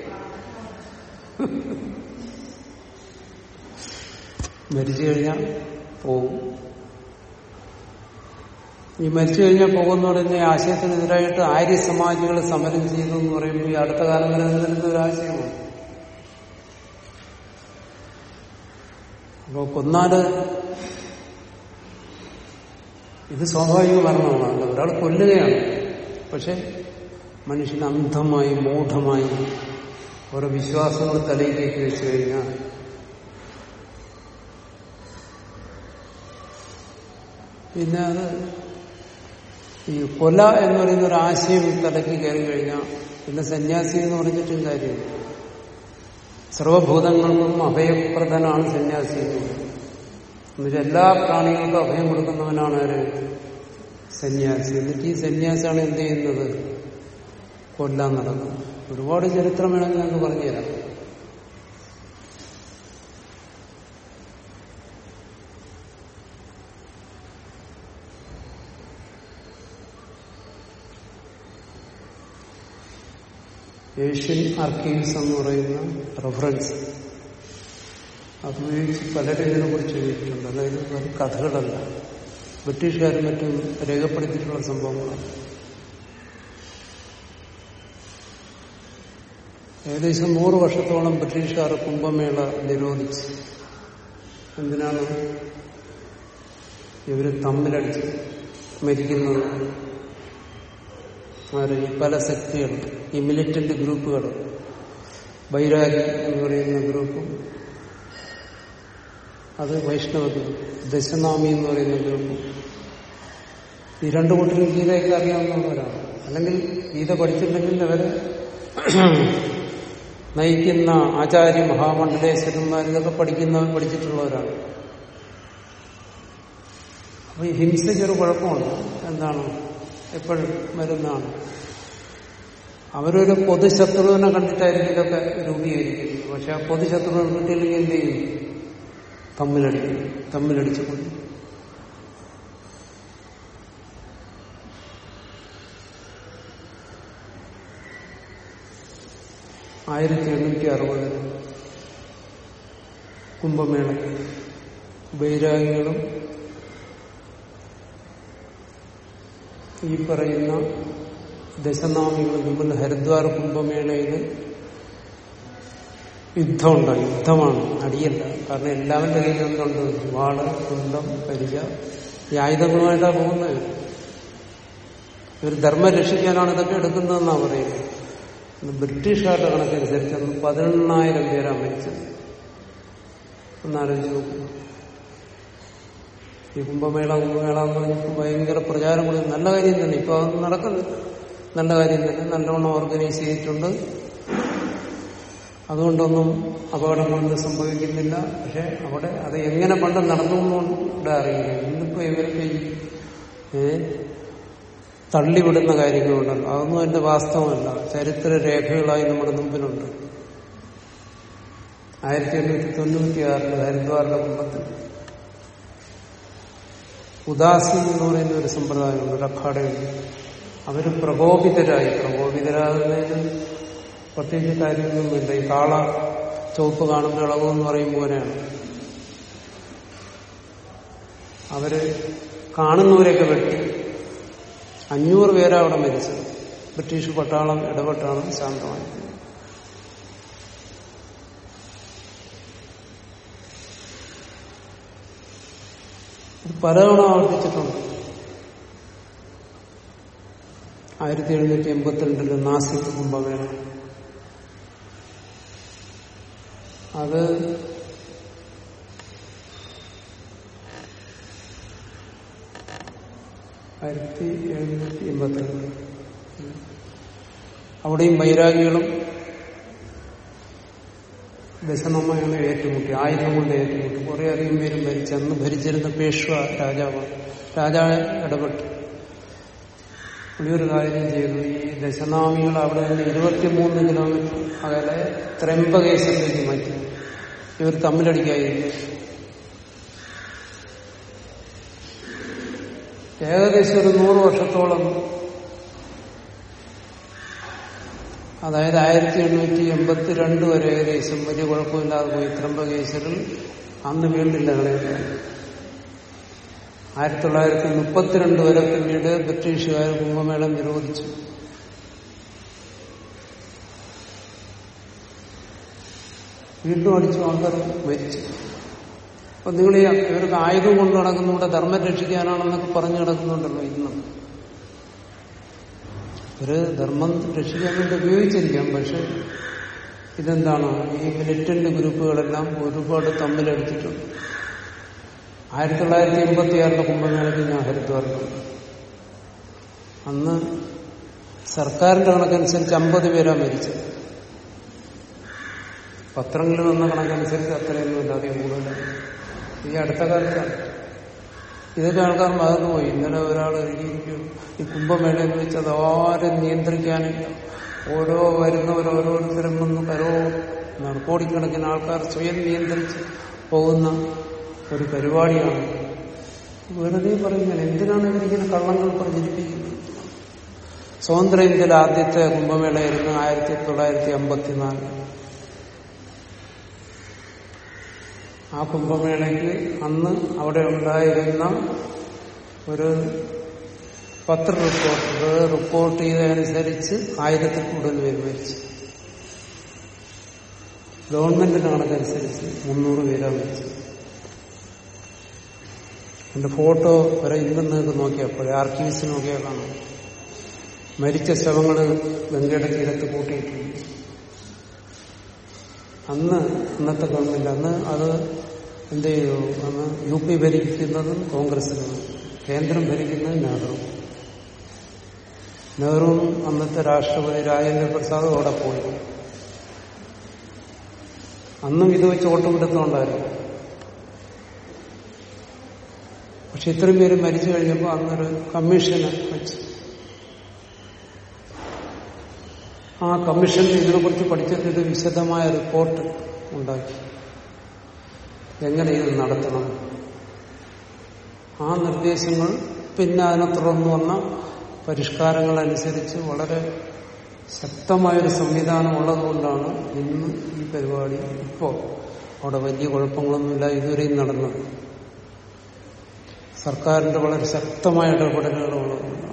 മരിച്ചു കഴിഞ്ഞാൽ പോകും ഈ മരിച്ചു കഴിഞ്ഞാൽ പോകുന്ന പറയുന്ന ആശയത്തിനെതിരായിട്ട് ആര്യ സമാജികൾ സമരം ചെയ്തു എന്ന് പറയുമ്പോൾ ഈ അടുത്ത കാലം വരെ നിലനിൽക്കുന്ന ഒരു ആശയമാണ്. കൊന്നാൽ ഇത് സ്വാഭാവിക മരണമാണ്. ഒരാൾ കൊല്ലുകയാണ്. പക്ഷെ മനുഷ്യൻ അന്ധമായി മൂഢമായി ഓരോ വിശ്വാസങ്ങൾ തലയിലേക്ക് വെച്ചു കഴിഞ്ഞാൽ പിന്നെ അത് ഈ കൊല എന്ന് പറയുന്ന ഒരു ആശയം തലയ്ക്ക് കയറി കഴിഞ്ഞാൽ പിന്നെ സന്യാസി എന്ന് പറഞ്ഞിട്ടും കാര്യമില്ല. സർവഭൂതങ്ങൾക്കും അഭയപ്രദനാണ് സന്യാസി എന്ന് പറയുന്നത്. എന്നുവെച്ചാൽ എല്ലാ പ്രാണികൾക്കും അഭയം കൊടുക്കുന്നവനാണ് ആര് സന്യാസി. എന്നിട്ട് ഈ സന്യാസിയാണ് എന്ത് ചെയ്യുന്നത്? കൊല്ലാൻ നടക്കുന്നത് ഒരുപാട് ചരിത്രം വേണമെങ്കിൽ പറഞ്ഞുതരാം. ഏഷ്യൻ ആർക്കൈവ്സ് എന്ന് പറയുന്ന റെഫറൻസ് അത് ഉപയോഗിച്ച് പലരും ഇതിനെ കുറിച്ച് എഴുതിയിട്ടുണ്ട്. അതായത് അത് കഥകളല്ല. ബ്രിട്ടീഷുകാരും മറ്റും രേഖപ്പെടുത്തിയിട്ടുള്ള സംഭവങ്ങളാണ്. ഏകദേശം നൂറ് വർഷത്തോളം ബ്രിട്ടീഷുകാർ കുംഭമേള നിരോധിച്ചു. എന്തിനാണ് ഇവർ തമ്മിലടിച്ച് മരിക്കുന്നത്? ആര്? ഈ പല ശക്തികളും ഈ മിലിറ്റന്റ് ഗ്രൂപ്പുകൾ ബൈരാഗി എന്ന് പറയുന്ന ഗ്രൂപ്പും. അത് വൈഷ്ണവ ദശനാമി എന്ന് പറയുന്ന ഗ്രൂപ്പും. ഈ രണ്ടു കൂട്ടരും ഗീതയൊക്കെ അറിയാവുന്നവരാണ്. അല്ലെങ്കിൽ ഗീത പഠിച്ചിട്ടുണ്ടെങ്കിൽ അവരെ നയിക്കുന്ന ആചാര്യ മഹാമണ്ഡലേശ്വരന്മാർ ഇതൊക്കെ പഠിക്കുന്നവർ പഠിച്ചിട്ടുള്ളവരാണ്. അപ്പൊ ഈ ഹിംസയ്ക്കൊരു കുഴപ്പമുണ്ട്. എന്താണ്? എപ്പോഴും വരുന്നതാണ് അവരൊരു പൊതുശത്രുവിനെ കണ്ടിട്ടായിരിക്കും ഇതൊക്കെ രൂപീകരിക്കുന്നത്. പക്ഷെ ആ പൊതുശത്രുവിനെ കിട്ടിയില്ലെങ്കിൽ എന്ത് ചെയ്യും? തമ്മിലടിക്കും. തമ്മിലടിച്ചു കൊണ്ടു ആയിരത്തി എണ്ണൂറ്റി അറുപത് കുംഭമേളയ്ക്ക് ബൈരാഗികളും ഈ പറയുന്ന ദശനാമികൾ തമ്മിൽ ഹരിദ്വാർ കുംഭമേളയിൽ യുദ്ധമുണ്ടായി യുദ്ധമാണ്. അടിയല്ല. കാരണം എല്ലാവരുടെ കയ്യിൽ എന്തുണ്ട് വാൾ കുന്തം പരിച. ഈ ആയുധങ്ങളുമായിട്ടാണ് പോകുന്നത്. ഇവർ ധർമ്മം രക്ഷിക്കാനാണ് ഇതൊക്കെ എടുക്കുന്നതെന്നാണ് പറയുന്നത്. ബ്രിട്ടീഷുകാരുടെ കണക്കനുസരിച്ച് പതിനെണ്ണായിരം പേരാണ് മരിച്ചത്. ഒന്നാലോചിച്ച് നോക്കൂ. ഈ കുംഭമേള കുംഭമേള എന്ന് പറഞ്ഞപ്പോൾ ഭയങ്കര പ്രചാരം കൊടുക്കും നല്ല കാര്യം തന്നെ. ഇപ്പൊ അതൊന്നും നടക്കുന്നില്ല നല്ല കാര്യം തന്നെ. നല്ലവണ്ണം ഓർഗനൈസ് ചെയ്തിട്ടുണ്ട്. അതുകൊണ്ടൊന്നും അപകടങ്ങളൊന്നും സംഭവിക്കുന്നില്ല. പക്ഷെ അവിടെ അത് എങ്ങനെ പണ്ട് നടന്നു എന്നുകൂടെ അറിയില്ല. ഇന്നിപ്പോ ഇവർക്ക് തള്ളിവിടുന്ന കാര്യങ്ങളുണ്ടല്ലോ. അതൊന്നും എന്റെ വാസ്തവമല്ല. ചരിത്ര രേഖകളായി നമ്മുടെ മുമ്പിലുണ്ട്. ആയിരത്തി എണ്ണൂറ്റി തൊണ്ണൂറ്റിയാറിൽ ഹരിദ്വാറിന്റെ കുമ്പത്തിൽ ഉദാസി എന്ന് പറയുന്ന ഒരു സമ്പ്രദായമുണ്ട് ഒരു അഖാഡയുണ്ട് അവർ പ്രകോപിതരായി പ്രകോപിതരാകുന്നതിന് പ്രത്യേകിച്ച് കാര്യമൊന്നുമില്ല ഈ കാള ചുവപ്പ് കാണുന്ന ഇളവെന്ന് പറയും പോലെയാണ്. അവർ കാണുന്നവരെയൊക്കെ വെട്ടി. അഞ്ഞൂറ് പേരാണ് അവിടെ മരിച്ചത്. ബ്രിട്ടീഷ് പട്ടാളം ഇടപെട്ടാണ് ശാന്തമായത് പലതവണ ആവർത്തിച്ചിട്ടുണ്ട്. ആയിരത്തി എഴുന്നൂറ്റി എൺപത്തിരണ്ടിൽ നാസിക് കുംഭമേള അത് ആയിരത്തി എഴുന്നൂറ്റി എൺപത്തിരണ്ട് അവിടെയും വൈരാഗികളും ദശനമ്മയാണ് ഏറ്റുമുട്ടി ആയുധം കൊണ്ട് ഏറ്റുമുട്ടി. കുറെ അധികം പേരും ഭരിച്ചു അന്ന് ഭരിച്ചിരുന്ന പേഷ്വ രാജാവാണ്. രാജാവ് ഇടപെട്ടു. പുള്ളിയൊരു കാര്യം ചെയ്തു. ഈ ദശനാമികൾ അവിടെ നിന്ന് ഇരുപത്തിമൂന്ന് കിലോമീറ്റർ അകലെ ത്രംബകേശത്തേക്ക് മാറ്റി. ഇവർ തമ്മിലടിക്കായിരുന്നു ഏകദേശം ഒരു നൂറ് വർഷത്തോളം അതായത് ആയിരത്തി എണ്ണൂറ്റി എൺപത്തിരണ്ട് വരെ ഏകദേശം വലിയ കുഴപ്പമില്ലാതെ പോയി ത്രംബകേശ്വരിൽ അന്ന് വീണ്ടില്ല കളയുന്നത് ആയിരത്തി തൊള്ളായിരത്തി മുപ്പത്തിരണ്ട് വരെ പിന്നീട് ബ്രിട്ടീഷുകാർ കുംഭമേള നിരോധിച്ചു. വീണ്ടും അടിച്ചു ആൾക്കാർ മരിച്ചു. അപ്പൊ നിങ്ങൾ ഇവർക്ക് ആയുധം കൊണ്ട് നടക്കുന്നവിടെ ധർമ്മം രക്ഷിക്കാനാണെന്നൊക്കെ പറഞ്ഞു നടക്കുന്നുണ്ടല്ലോ ഇന്നും. ഒരു ധർമ്മം രക്ഷിക്കാൻ വേണ്ടി ഉപയോഗിച്ചിരിക്കാം. പക്ഷെ ഇതെന്താണ്? ഈ മിലിറ്റന്റ് ഗ്രൂപ്പുകളെല്ലാം ഒരുപാട് തമ്മിലെടുത്തിട്ടുണ്ട്. ആയിരത്തി തൊള്ളായിരത്തി എൺപത്തി ആറിന്റെ കുംഭമേളയ്ക്ക് ഞാൻ ഹരിദ്വാറിലുണ്ട് അന്ന് സർക്കാരിന്റെ കണക്കനുസരിച്ച് അമ്പത് പേരാ മരിച്ചത്. പത്രങ്ങളിൽ വന്ന കണക്കനുസരിച്ച് അത്രയൊന്നും ഇല്ലാതെ കൂടുതലാണ് ഈ അടുത്ത കാലത്താണ്. ഇതൊക്കെ ആൾക്കാർ മറന്നു പോയി. ഇന്നലെ ഒരാൾ എഴുതിയിരിക്കും ഈ കുംഭമേള എന്ന് അത് ആരും നിയന്ത്രിക്കാനില്ല. ഓരോ വരുന്നവർ ഓരോരുത്തരും വന്ന് കരോ. കോടിക്കണക്കിന് ആൾക്കാർ സ്വയം നിയന്ത്രിച്ച് പോകുന്ന ഒരു പരിപാടിയാണ്. വെറുതെ പറയുന്നത് എന്തിനാണ് ഇവരിങ്ങനെ കള്ളങ്ങൾ പ്രചരിപ്പിക്കുന്നത്? സ്വതന്ത്ര ഇന്ത്യയിലെ ആദ്യത്തെ കുംഭമേളയായിരുന്നു ആയിരത്തി തൊള്ളായിരത്തി അമ്പത്തിനാല്. ആ കുംഭമേളയ്ക്ക് അന്ന് അവിടെ ഉണ്ടായിരുന്ന ഒരു പത്ര റിപ്പോർട്ടർ റിപ്പോർട്ട് ചെയ്തതനുസരിച്ച് ആയിരത്തിൽ കൂടുതൽ പേര് മരിച്ചു. ഗവൺമെന്റിന്റെ കണക്കനുസരിച്ച് മുന്നൂറ് പേരാണ് മരിച്ചത്. എന്റെ ഫോട്ടോ വരെ ഇന്നും നിങ്ങൾക്ക് നോക്കിയപ്പോഴേ ആർക്കീവ്സ് നോക്കിയാൽ കാണാം. മരിച്ച ശവങ്ങൾ ഗംഗയുടെ തീരത്ത് കൂട്ടിയിട്ടുണ്ട് അന്ന് അന്നത്തെ ഗവൺമെന്റ് അന്ന് അത് എന്ത് ചെയ്തു? അന്ന് യു പി ഭരിക്കുന്നതും കോൺഗ്രസിനാണ് കേന്ദ്രം ഭരിക്കുന്നത് നെഹ്റു നെഹ്റുവും അന്നത്തെ രാഷ്ട്രപതി രാജേന്ദ്ര പ്രസാദും അവിടെ പോയി. അന്നും ഇത് വെച്ച് ഓട്ടുപിടുത്തമുണ്ടായിരുന്നു പക്ഷെ ഇത്രയും പേര് മരിച്ചു കഴിഞ്ഞപ്പോൾ അന്നൊരു കമ്മീഷനെ വെച്ച് ആ കമ്മീഷൻ ഇതിനെക്കുറിച്ച് പഠിച്ചിട്ട് ഒരു വിശദമായ റിപ്പോർട്ട് ഉണ്ടാക്കി. എങ്ങനെ ഇത് നടത്തണം? ആ നിർദ്ദേശങ്ങൾ പിന്നെ അതിനെ തുടർന്ന് വന്ന പരിഷ്കാരങ്ങളനുസരിച്ച് വളരെ ശക്തമായൊരു സംവിധാനം ഉള്ളതുകൊണ്ടാണ് ഇന്ന് ഈ പരിപാടി ഇപ്പോൾ അവിടെ വലിയ കുഴപ്പങ്ങളൊന്നുമില്ല ഇതുവരെയും നടന്നത്. സർക്കാരിന്റെ വളരെ ശക്തമായ ഇടപെടലുകളുള്ളതുകൊണ്ടാണ്.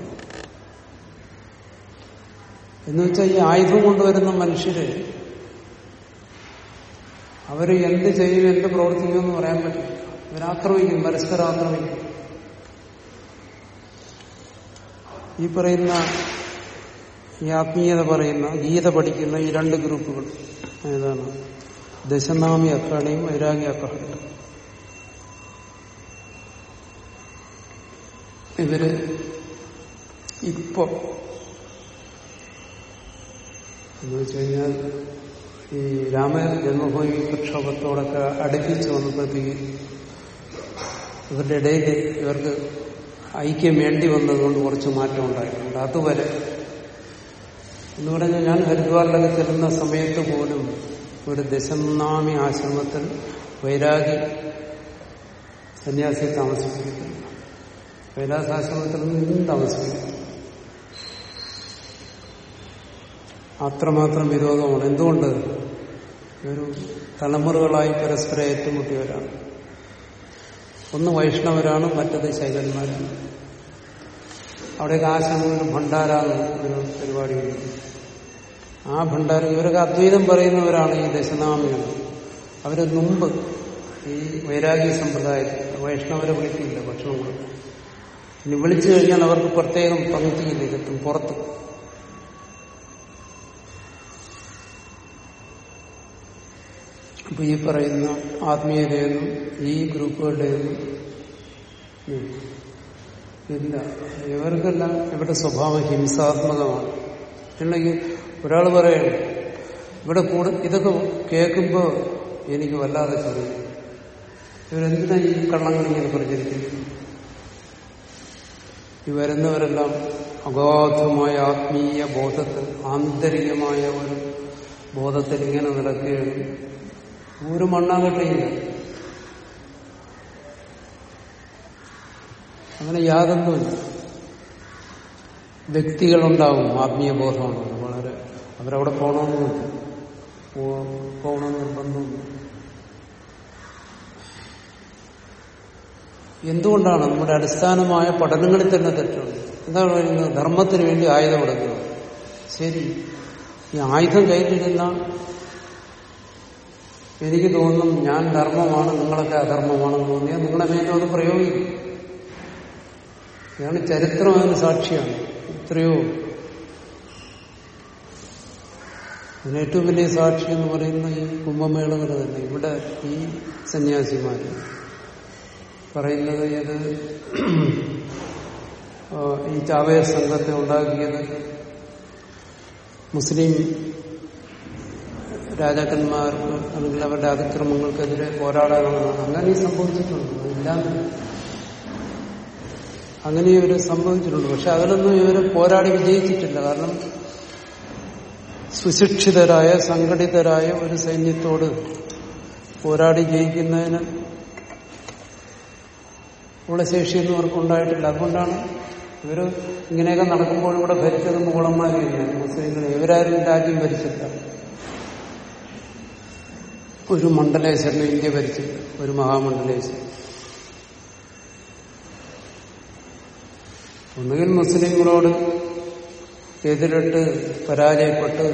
എന്ന് വെച്ചാൽ ഈ ആയുധം കൊണ്ടുവരുന്ന മനുഷ്യര് അവർ എന്ത് ചെയ്യും എന്ത് പ്രവർത്തിക്കും എന്ന് പറയാൻ പറ്റില്ല. ഇവരാക്രമിക്കും പരസ്പരം ആക്രമിക്കും ഈ പറയുന്ന ഈ ആത്മീയത പറയുന്ന ഗീത പഠിക്കുന്ന ഈ രണ്ട് ഗ്രൂപ്പുകൾ ഏതാണ്? ദശനാമി അക്കാണിയും വൈരാഗി അക്കാണിയും ഇവർ ഇപ്പോ എന്ന് വെച്ച് കഴിഞ്ഞാൽ ഈ രാമ ജന്മഭൂമി പ്രക്ഷോഭത്തോടൊക്കെ അടുപ്പിച്ച് വന്നപ്പോഴത്തേക്ക് ഇവരുടെ ഇടയിൽ ഇവർക്ക് ഐക്യം വേണ്ടി വന്നതുകൊണ്ട് കുറച്ച് മാറ്റം ഉണ്ടായിട്ടുണ്ട് അതുവരെ. എന്ന് പറഞ്ഞാൽ ഞാൻ ഹരിദ്വാറിലൊക്കെ ചെല്ലുന്ന സമയത്ത് പോലും ഒരു ദശനാമി ആശ്രമത്തിൽ വൈരാഗി സന്യാസിയെ താമസിപ്പിക്കുന്നു കൈലാസാശ്രമത്തിൽ നിന്നും താമസിക്കുന്നു. അത്രമാത്രം വിരോധമാണ്. എന്തുകൊണ്ട്? ഒരു തലമുറകളായി പരസ്പരം ഏറ്റുമുട്ടിയവരാണ്. ഒന്ന് വൈഷ്ണവരാണ് മറ്റത് ശൈലന്മാരാണ്. അവിടെയൊക്കെ ആശ്രമങ്ങളിൽ ഭണ്ഡാര ഒരു പരിപാടിയുണ്ട് ആ ഭണ്ഡാരം ഇവരൊക്കെ അദ്വൈതം പറയുന്നവരാണ് ഈ ദശനാമികൾ. അവർ മുമ്പ് ഈ വൈരാഗ്യ സമ്പ്രദായത്തിൽ വൈഷ്ണവരെ വിളിക്കില്ല ഭക്ഷണം ഇനി വിളിച്ചു കഴിഞ്ഞാൽ അവർക്ക് പ്രത്യേകം പങ്ക്തിയിലേക്ക് കിട്ടും പുറത്ത്. അപ്പൊ ഈ പറയുന്ന ആത്മീയതയൊന്നും ഈ ഗ്രൂപ്പുകളുടെയൊന്നും. ഇല്ല. ഇവർക്കെല്ലാം ഇവരുടെ സ്വഭാവം ഹിംസാത്മകമാണ്. അല്ലെങ്കിൽ ഒരാൾ പറയണം ഇവിടെ കൂടെ ഇതൊക്കെ കേൾക്കുമ്പോൾ എനിക്ക് വല്ലാതെ ചെറിയ ഇവരെന്തിനാ ഈ കള്ളങ്ങൾ ഇങ്ങനെ പ്രചരിക്കുന്നത്? ഈ വരുന്നവരെല്ലാം അഗാധമായ ആത്മീയ ബോധത്തിൽ ആന്തരികമായ ഒരു ബോധത്തിൽ ഇങ്ങനെ നടക്കുകയാണ്. ഒരു മണ്ണാകട്ടെയില്ല അങ്ങനെ യാതൊന്നുമില്ല. വ്യക്തികളുണ്ടാവും ആത്മീയ ബോധമുണ്ട് വളരെ അവരവിടെ പോകണമെന്നില്ല. പോകണമെന്ന് നിർബന്ധമില്ല. എന്തുകൊണ്ടാണ് നമ്മുടെ അടിസ്ഥാനമായ പഠനങ്ങളിൽ തന്നെ തെറ്റുണ്ട് എന്താണ് പറയുന്നത്? ധർമ്മത്തിന് വേണ്ടി ആയുധം എടുക്കുക ശരി. ഈ ആയുധം കയ്യിലിരുന്ന എനിക്ക് തോന്നും ഞാൻ ധർമ്മമാണ് നിങ്ങളൊക്കെ അധർമ്മമാണെന്ന് തോന്നിയാൽ നിങ്ങളെ മേലും അത് പ്രയോഗിക്കും. ഇതാണ് ചരിത്രം അതിന് സാക്ഷിയാണ്. അതിന് ഏറ്റവും വലിയ സാക്ഷി എന്ന് പറയുന്ന ഈ കുംഭമേളകൾ തന്നെ. ഇവിടെ ഈ സന്യാസിമാർ പറയുന്നത് ഇത് ഈ ചാവേർ സംഘത്തെ ഉണ്ടാക്കിയത് മുസ്ലിം രാജാക്കന്മാർക്ക് അല്ലെങ്കിൽ അവരുടെ അതിക്രമങ്ങൾക്കെതിരെ പോരാടാനാണ് അങ്ങനെ സംഭവിച്ചിട്ടുണ്ട്. ഇല്ലാന്ന് അങ്ങനെ ഇവർ സംഭവിച്ചിട്ടുണ്ട്. പക്ഷെ അതിലൊന്നും ഇവർ പോരാടി വിജയിച്ചിട്ടില്ല. കാരണം സുശിക്ഷിതരായ സംഘടിതരായ ഒരു സൈന്യത്തോട് പോരാടി ജയിക്കുന്നതിന് ഉള്ള ശേഷിയൊന്നും അവർക്ക് ഉണ്ടായിട്ടില്ല അതുകൊണ്ടാണ് ഇവർ ഇങ്ങനെയൊക്കെ നടക്കുമ്പോൾ ഇവിടെ ഭരിച്ചത് മുകളന്മാരെയാണ് മുസ്ലിങ്ങൾ ഇവരാരും രാജ്യം ഭരിച്ചില്ല ഒരു മണ്ഡലേശ്വരനെ ഇന്ത്യ ഭരിച്ചില്ല ഒരു മഹാമണ്ഡലേശ്വരൻ. ഒന്നുകിൽ മുസ്ലിങ്ങളോട് എതിരിട്ട് പരാജയപ്പെട്ട്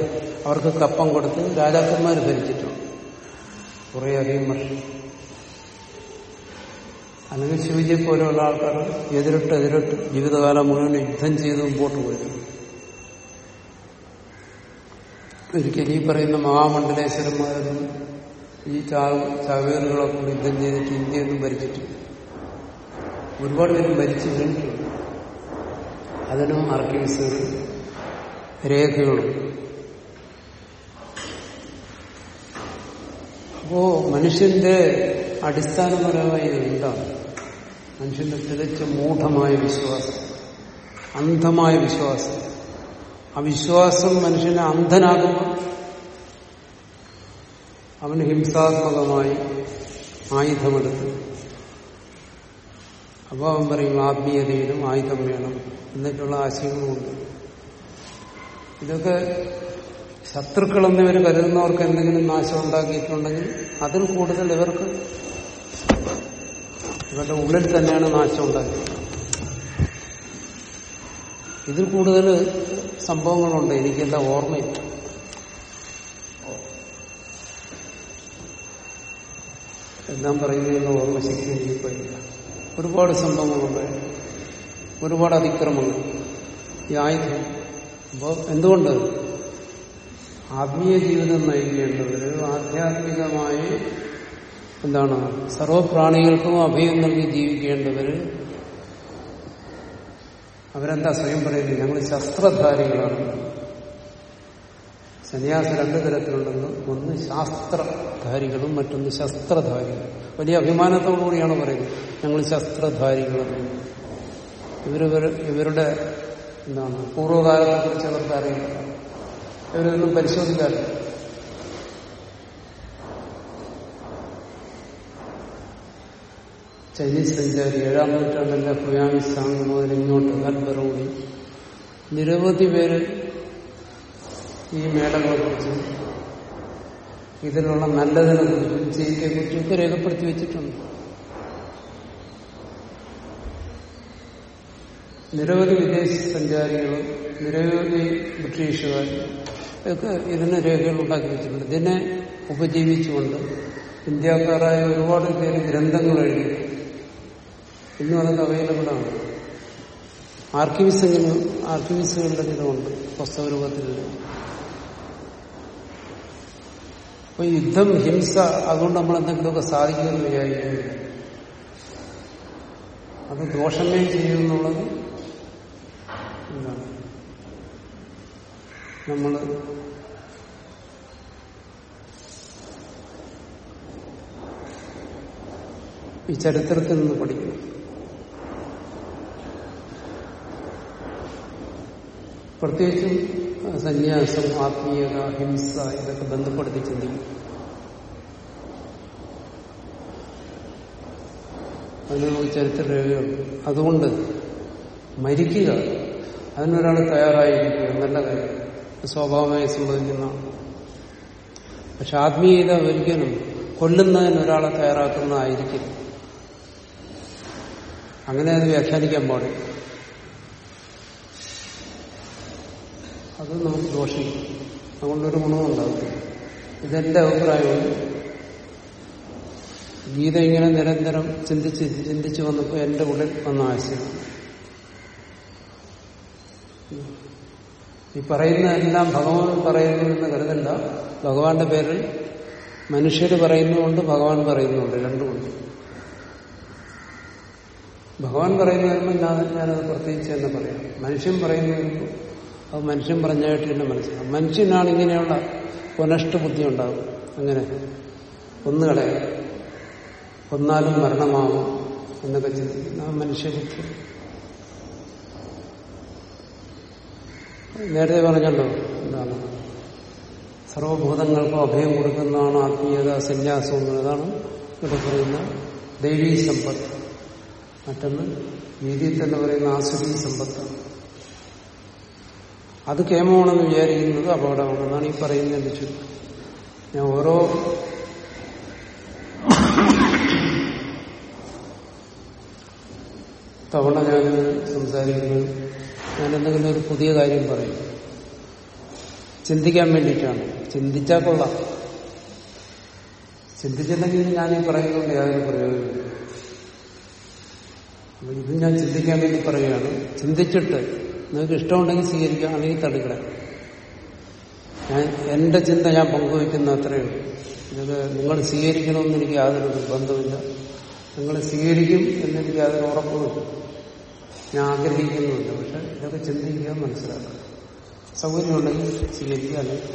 അവർക്ക് കപ്പം കൊടുത്ത് രാജാക്കന്മാർ ഭരിച്ചിട്ടുണ്ട്. കുറേയധികം വർഷം. അല്ലെങ്കിൽ ശിവജി പോലെയുള്ള ആൾക്കാർ എതിരിട്ട് എതിരിട്ട് ജീവിതകാലം മുഴുവൻ യുദ്ധം ചെയ്ത് മുമ്പോട്ട് പോയിരുന്നു. ഒരിക്കലും ഈ പറയുന്ന മഹാമണ്ഡലേശ്വരന്മാരൊന്നും ഈ ചാവ് ചാവേറുകളൊക്കെ യുദ്ധം ചെയ്തിട്ട് ഇന്ത്യയൊന്നും ഭരിച്ചിട്ടില്ല. ഒരുപാട് പേര് മരിച്ചു വീണിട്ടുണ്ട്. അതിനും ആർക്കിവിസുകളും രേഖകളും. അപ്പോ മനുഷ്യന്റെ അടിസ്ഥാനപരമായി എന്താണ് മനുഷ്യന്റെ തികച്ച മൂഢമായ വിശ്വാസം അന്ധമായ വിശ്വാസം. ആ വിശ്വാസം മനുഷ്യനെ അന്ധനാകുമ്പോൾ അവന് ഹിംസാത്മകമായി ആയുധമെടുത്ത്. അപ്പോൾ അവൻ പറയും ആത്മീയതയിലും ആയുധം വേണം എന്നിട്ടുള്ള ആശയങ്ങളുമുണ്ട്. ഇതൊക്കെ ശത്രുക്കളെന്ന് ഇവർ കരുതുന്നവർക്ക് എന്തെങ്കിലും നാശം ഉണ്ടാക്കിയിട്ടുണ്ടെങ്കിൽ അതിൽ കൂടുതൽ ഇവർക്ക് ഇവരുടെ ഉള്ളിൽ തന്നെയാണ് നാശം ഉണ്ടാക്കിയത്. ഇതിൽ കൂടുതൽ സംഭവങ്ങളുണ്ട്. എനിക്കെന്താ ഓർമ്മയില്ല. എല്ലാം പറയുന്നതിനുള്ള ഓർമ്മശക്തി എനിക്കിപ്പോ ഇല്ല ഒരുപാട് സംഭവങ്ങളുണ്ട്. ഒരുപാട് അതിക്രമങ്ങൾ. ഈ ആയുധം. അപ്പോൾ എന്തുകൊണ്ട്? ആത്മീയ ജീവിതം നയിക്കേണ്ടവര് ആധ്യാത്മികമായി എന്താണ്? സർവപ്രാണികൾക്കും അഭയം നൽകി ജീവിക്കേണ്ടവര് അവരെന്താ സ്വയം പറയുന്നത്? ഞങ്ങൾ ശസ്ത്രധാരികളാണ്. സന്യാസം രണ്ടു തരത്തിലുണ്ടെന്ന് ഒന്ന് ശാസ്ത്രധാരികളും മറ്റൊന്ന് ശസ്ത്രധാരികളും. വലിയ അഭിമാനത്തോടുകൂടിയാണ് പറയുന്നത്. ഞങ്ങൾ ശസ്ത്രധാരികളും ഇവർ ഇവരുടെ എന്താണ് പൂർവകാലത്തെ കുറിച്ച് അവർക്ക് അറിയില്ല ഇവരൊന്നും പരിശോധിക്കാറില്ല. ചൈനീസ് സഞ്ചാരി ഏഴാം നൂറ്റാണ്ടിലെ ഹുയാമിസാങ് മുതൽ ഇങ്ങോട്ട് നിരവധി പേര് ഈ മേളകളെ കുറിച്ചും ഇതിലുള്ള നല്ലതിനെ കുറിച്ചും ചീത്തയെ കുറിച്ചും ഒക്കെ രേഖപ്പെടുത്തി വെച്ചിട്ടുണ്ട്. നിരവധി വിദേശ സഞ്ചാരികളും നിരവധി ബ്രിട്ടീഷുകാരും ഒക്കെ ഇതിന് രേഖകൾ ഉണ്ടാക്കി വെച്ചിട്ടുണ്ട്. ഇതിനെ ഉപജീവിച്ചുകൊണ്ട് ഇന്ത്യക്കാരായ ഒരുപാട് പേര് ഗ്രന്ഥങ്ങൾ എഴുതി. ഇന്നും അതൊക്കെ അവൈലബിൾ ആണ്. ആർക്കിവിസെങ്കിലും ആർക്കിവിസുകളുടെ ഇതുമുണ്ട്. പുസ്തകരൂപത്തിൽ അപ്പൊ യുദ്ധം ഹിംസ അതുകൊണ്ട് നമ്മൾ എന്തെങ്കിലുമൊക്കെ സാധിക്കുമെന്ന് വിചാരിക്കുന്നില്ല അത് ദോഷമേ ചെയ്യുമെന്നുള്ളത് എന്താണ്? നമ്മൾ ഈ ചരിത്രത്തിൽ നിന്ന് പഠിക്കണം പ്രത്യേകിച്ചും സന്യാസം ആത്മീയത ഹിംസ ഇതൊക്കെ ബന്ധപ്പെടുത്തി ചിന്തിക്കും. അതിന് ചരിത്ര രേഖയുണ്ട് അതുകൊണ്ട് മരിക്കുക അതിനൊരാൾ തയ്യാറായിരിക്കുക നല്ല കാര്യം. സ്വാഭാവികമായി സംഭവിക്കുന്നതാണ് പക്ഷെ ആത്മീയത ഒരിക്കലും കൊല്ലുന്നതിന് ഒരാളെ തയ്യാറാക്കുന്നതായിരിക്കും അങ്ങനെ അത് വ്യാഖ്യാനിക്കാൻ പാടില്ല. അത് നമുക്ക് ദോഷിക്കും. അതുകൊണ്ടൊരു ഗുണവും ഉണ്ടാകും ഇതെന്റെ അഭിപ്രായമാണ് ഗീത ഇങ്ങനെ നിരന്തരം ചിന്തിച്ച് ചിന്തിച്ച് വന്നപ്പോൾ എന്റെ ഉള്ളിൽ വന്ന ആശയം. ഈ പറയുന്ന എല്ലാം ഭഗവാൻ പറയുന്നു എന്ന് കരുതണ്ട. ഭഗവാന്റെ പേരിൽ മനുഷ്യർ പറയുന്നുമുണ്ട് ഭഗവാൻ പറയുന്നുണ്ട് രണ്ടുമുണ്ട് ഭഗവാൻ പറയുന്ന വരുമ്പോൾ ഞാൻ ഞാനത് പ്രത്യേകിച്ച് തന്നെ പറയാം. മനുഷ്യൻ പറയുന്ന വരുമ്പോൾ അത് മനുഷ്യൻ പറഞ്ഞായിട്ട് തന്നെ മനസ്സിലാവും മനുഷ്യനാണ് ഇങ്ങനെയുള്ള പുനഷ്ട ബുദ്ധി ഉണ്ടാകും അങ്ങനെ ഒന്നുകളെ ഒന്നാലും മരണമാകും എന്നൊക്കെ ചിന്തിക്കുന്ന മനുഷ്യബുദ്ധി. നേരത്തെ പറഞ്ഞല്ലോ എന്താണ്? സർവഭൂതങ്ങൾക്കും അഭയം കൊടുക്കുന്നതാണ് ആത്മീയത സന്യാസം എന്നതാണ് ഇവിടെ പറയുന്ന ദൈവീ സമ്പത്ത്. മറ്റൊന്ന് രീതിയിൽ തന്നെ പറയുന്ന ആസുരീ സമ്പത്താണ് അത് കേമമാണെന്ന് വിചാരിക്കുന്നത് അപകടമാണെന്നാണ് ഈ പറയുന്നതിന്റെ ചുരുക്കം. ഞാൻ ഓരോ തവണ ഞാൻ സംസാരിക്കുന്നത് ഞാൻ എന്തെങ്കിലും ഒരു പുതിയ കാര്യം പറയും. ചിന്തിക്കാൻ വേണ്ടിയിട്ടാണ്. ചിന്തിച്ചാൽ കൊള്ളാം. ചിന്തിച്ചില്ലെങ്കിൽ ഞാൻ ഈ പറയുന്നുണ്ട് യാതൊരു പ്രയോജനമില്ല ഇത് ഞാൻ ചിന്തിക്കാൻ വേണ്ടി പറയുകയാണ്. ചിന്തിച്ചിട്ട് നിങ്ങൾക്ക് ഇഷ്ടമുണ്ടെങ്കിൽ സ്വീകരിക്കാം അല്ലെങ്കിൽ തടുക്കണം ഞാൻ എന്റെ ചിന്ത ഞാൻ പങ്കുവയ്ക്കുന്ന അത്രയേ ഉള്ളൂ. ഇത് നിങ്ങൾ സ്വീകരിക്കണമെന്ന് എനിക്ക് യാതൊരു നിർബന്ധമില്ല നിങ്ങൾ സ്വീകരിക്കും എന്നെനിക്ക് യാതൊരു ഉറപ്പുമില്ല. ഞാൻ ആഗ്രഹിക്കുന്നുമില്ല പക്ഷെ ഇതൊക്കെ ചിന്തിക്കുക മനസ്സിലാക്കുക സൗകര്യമുണ്ടെങ്കിൽ സ്വീകരിക്കുക അല്ലെങ്കിൽ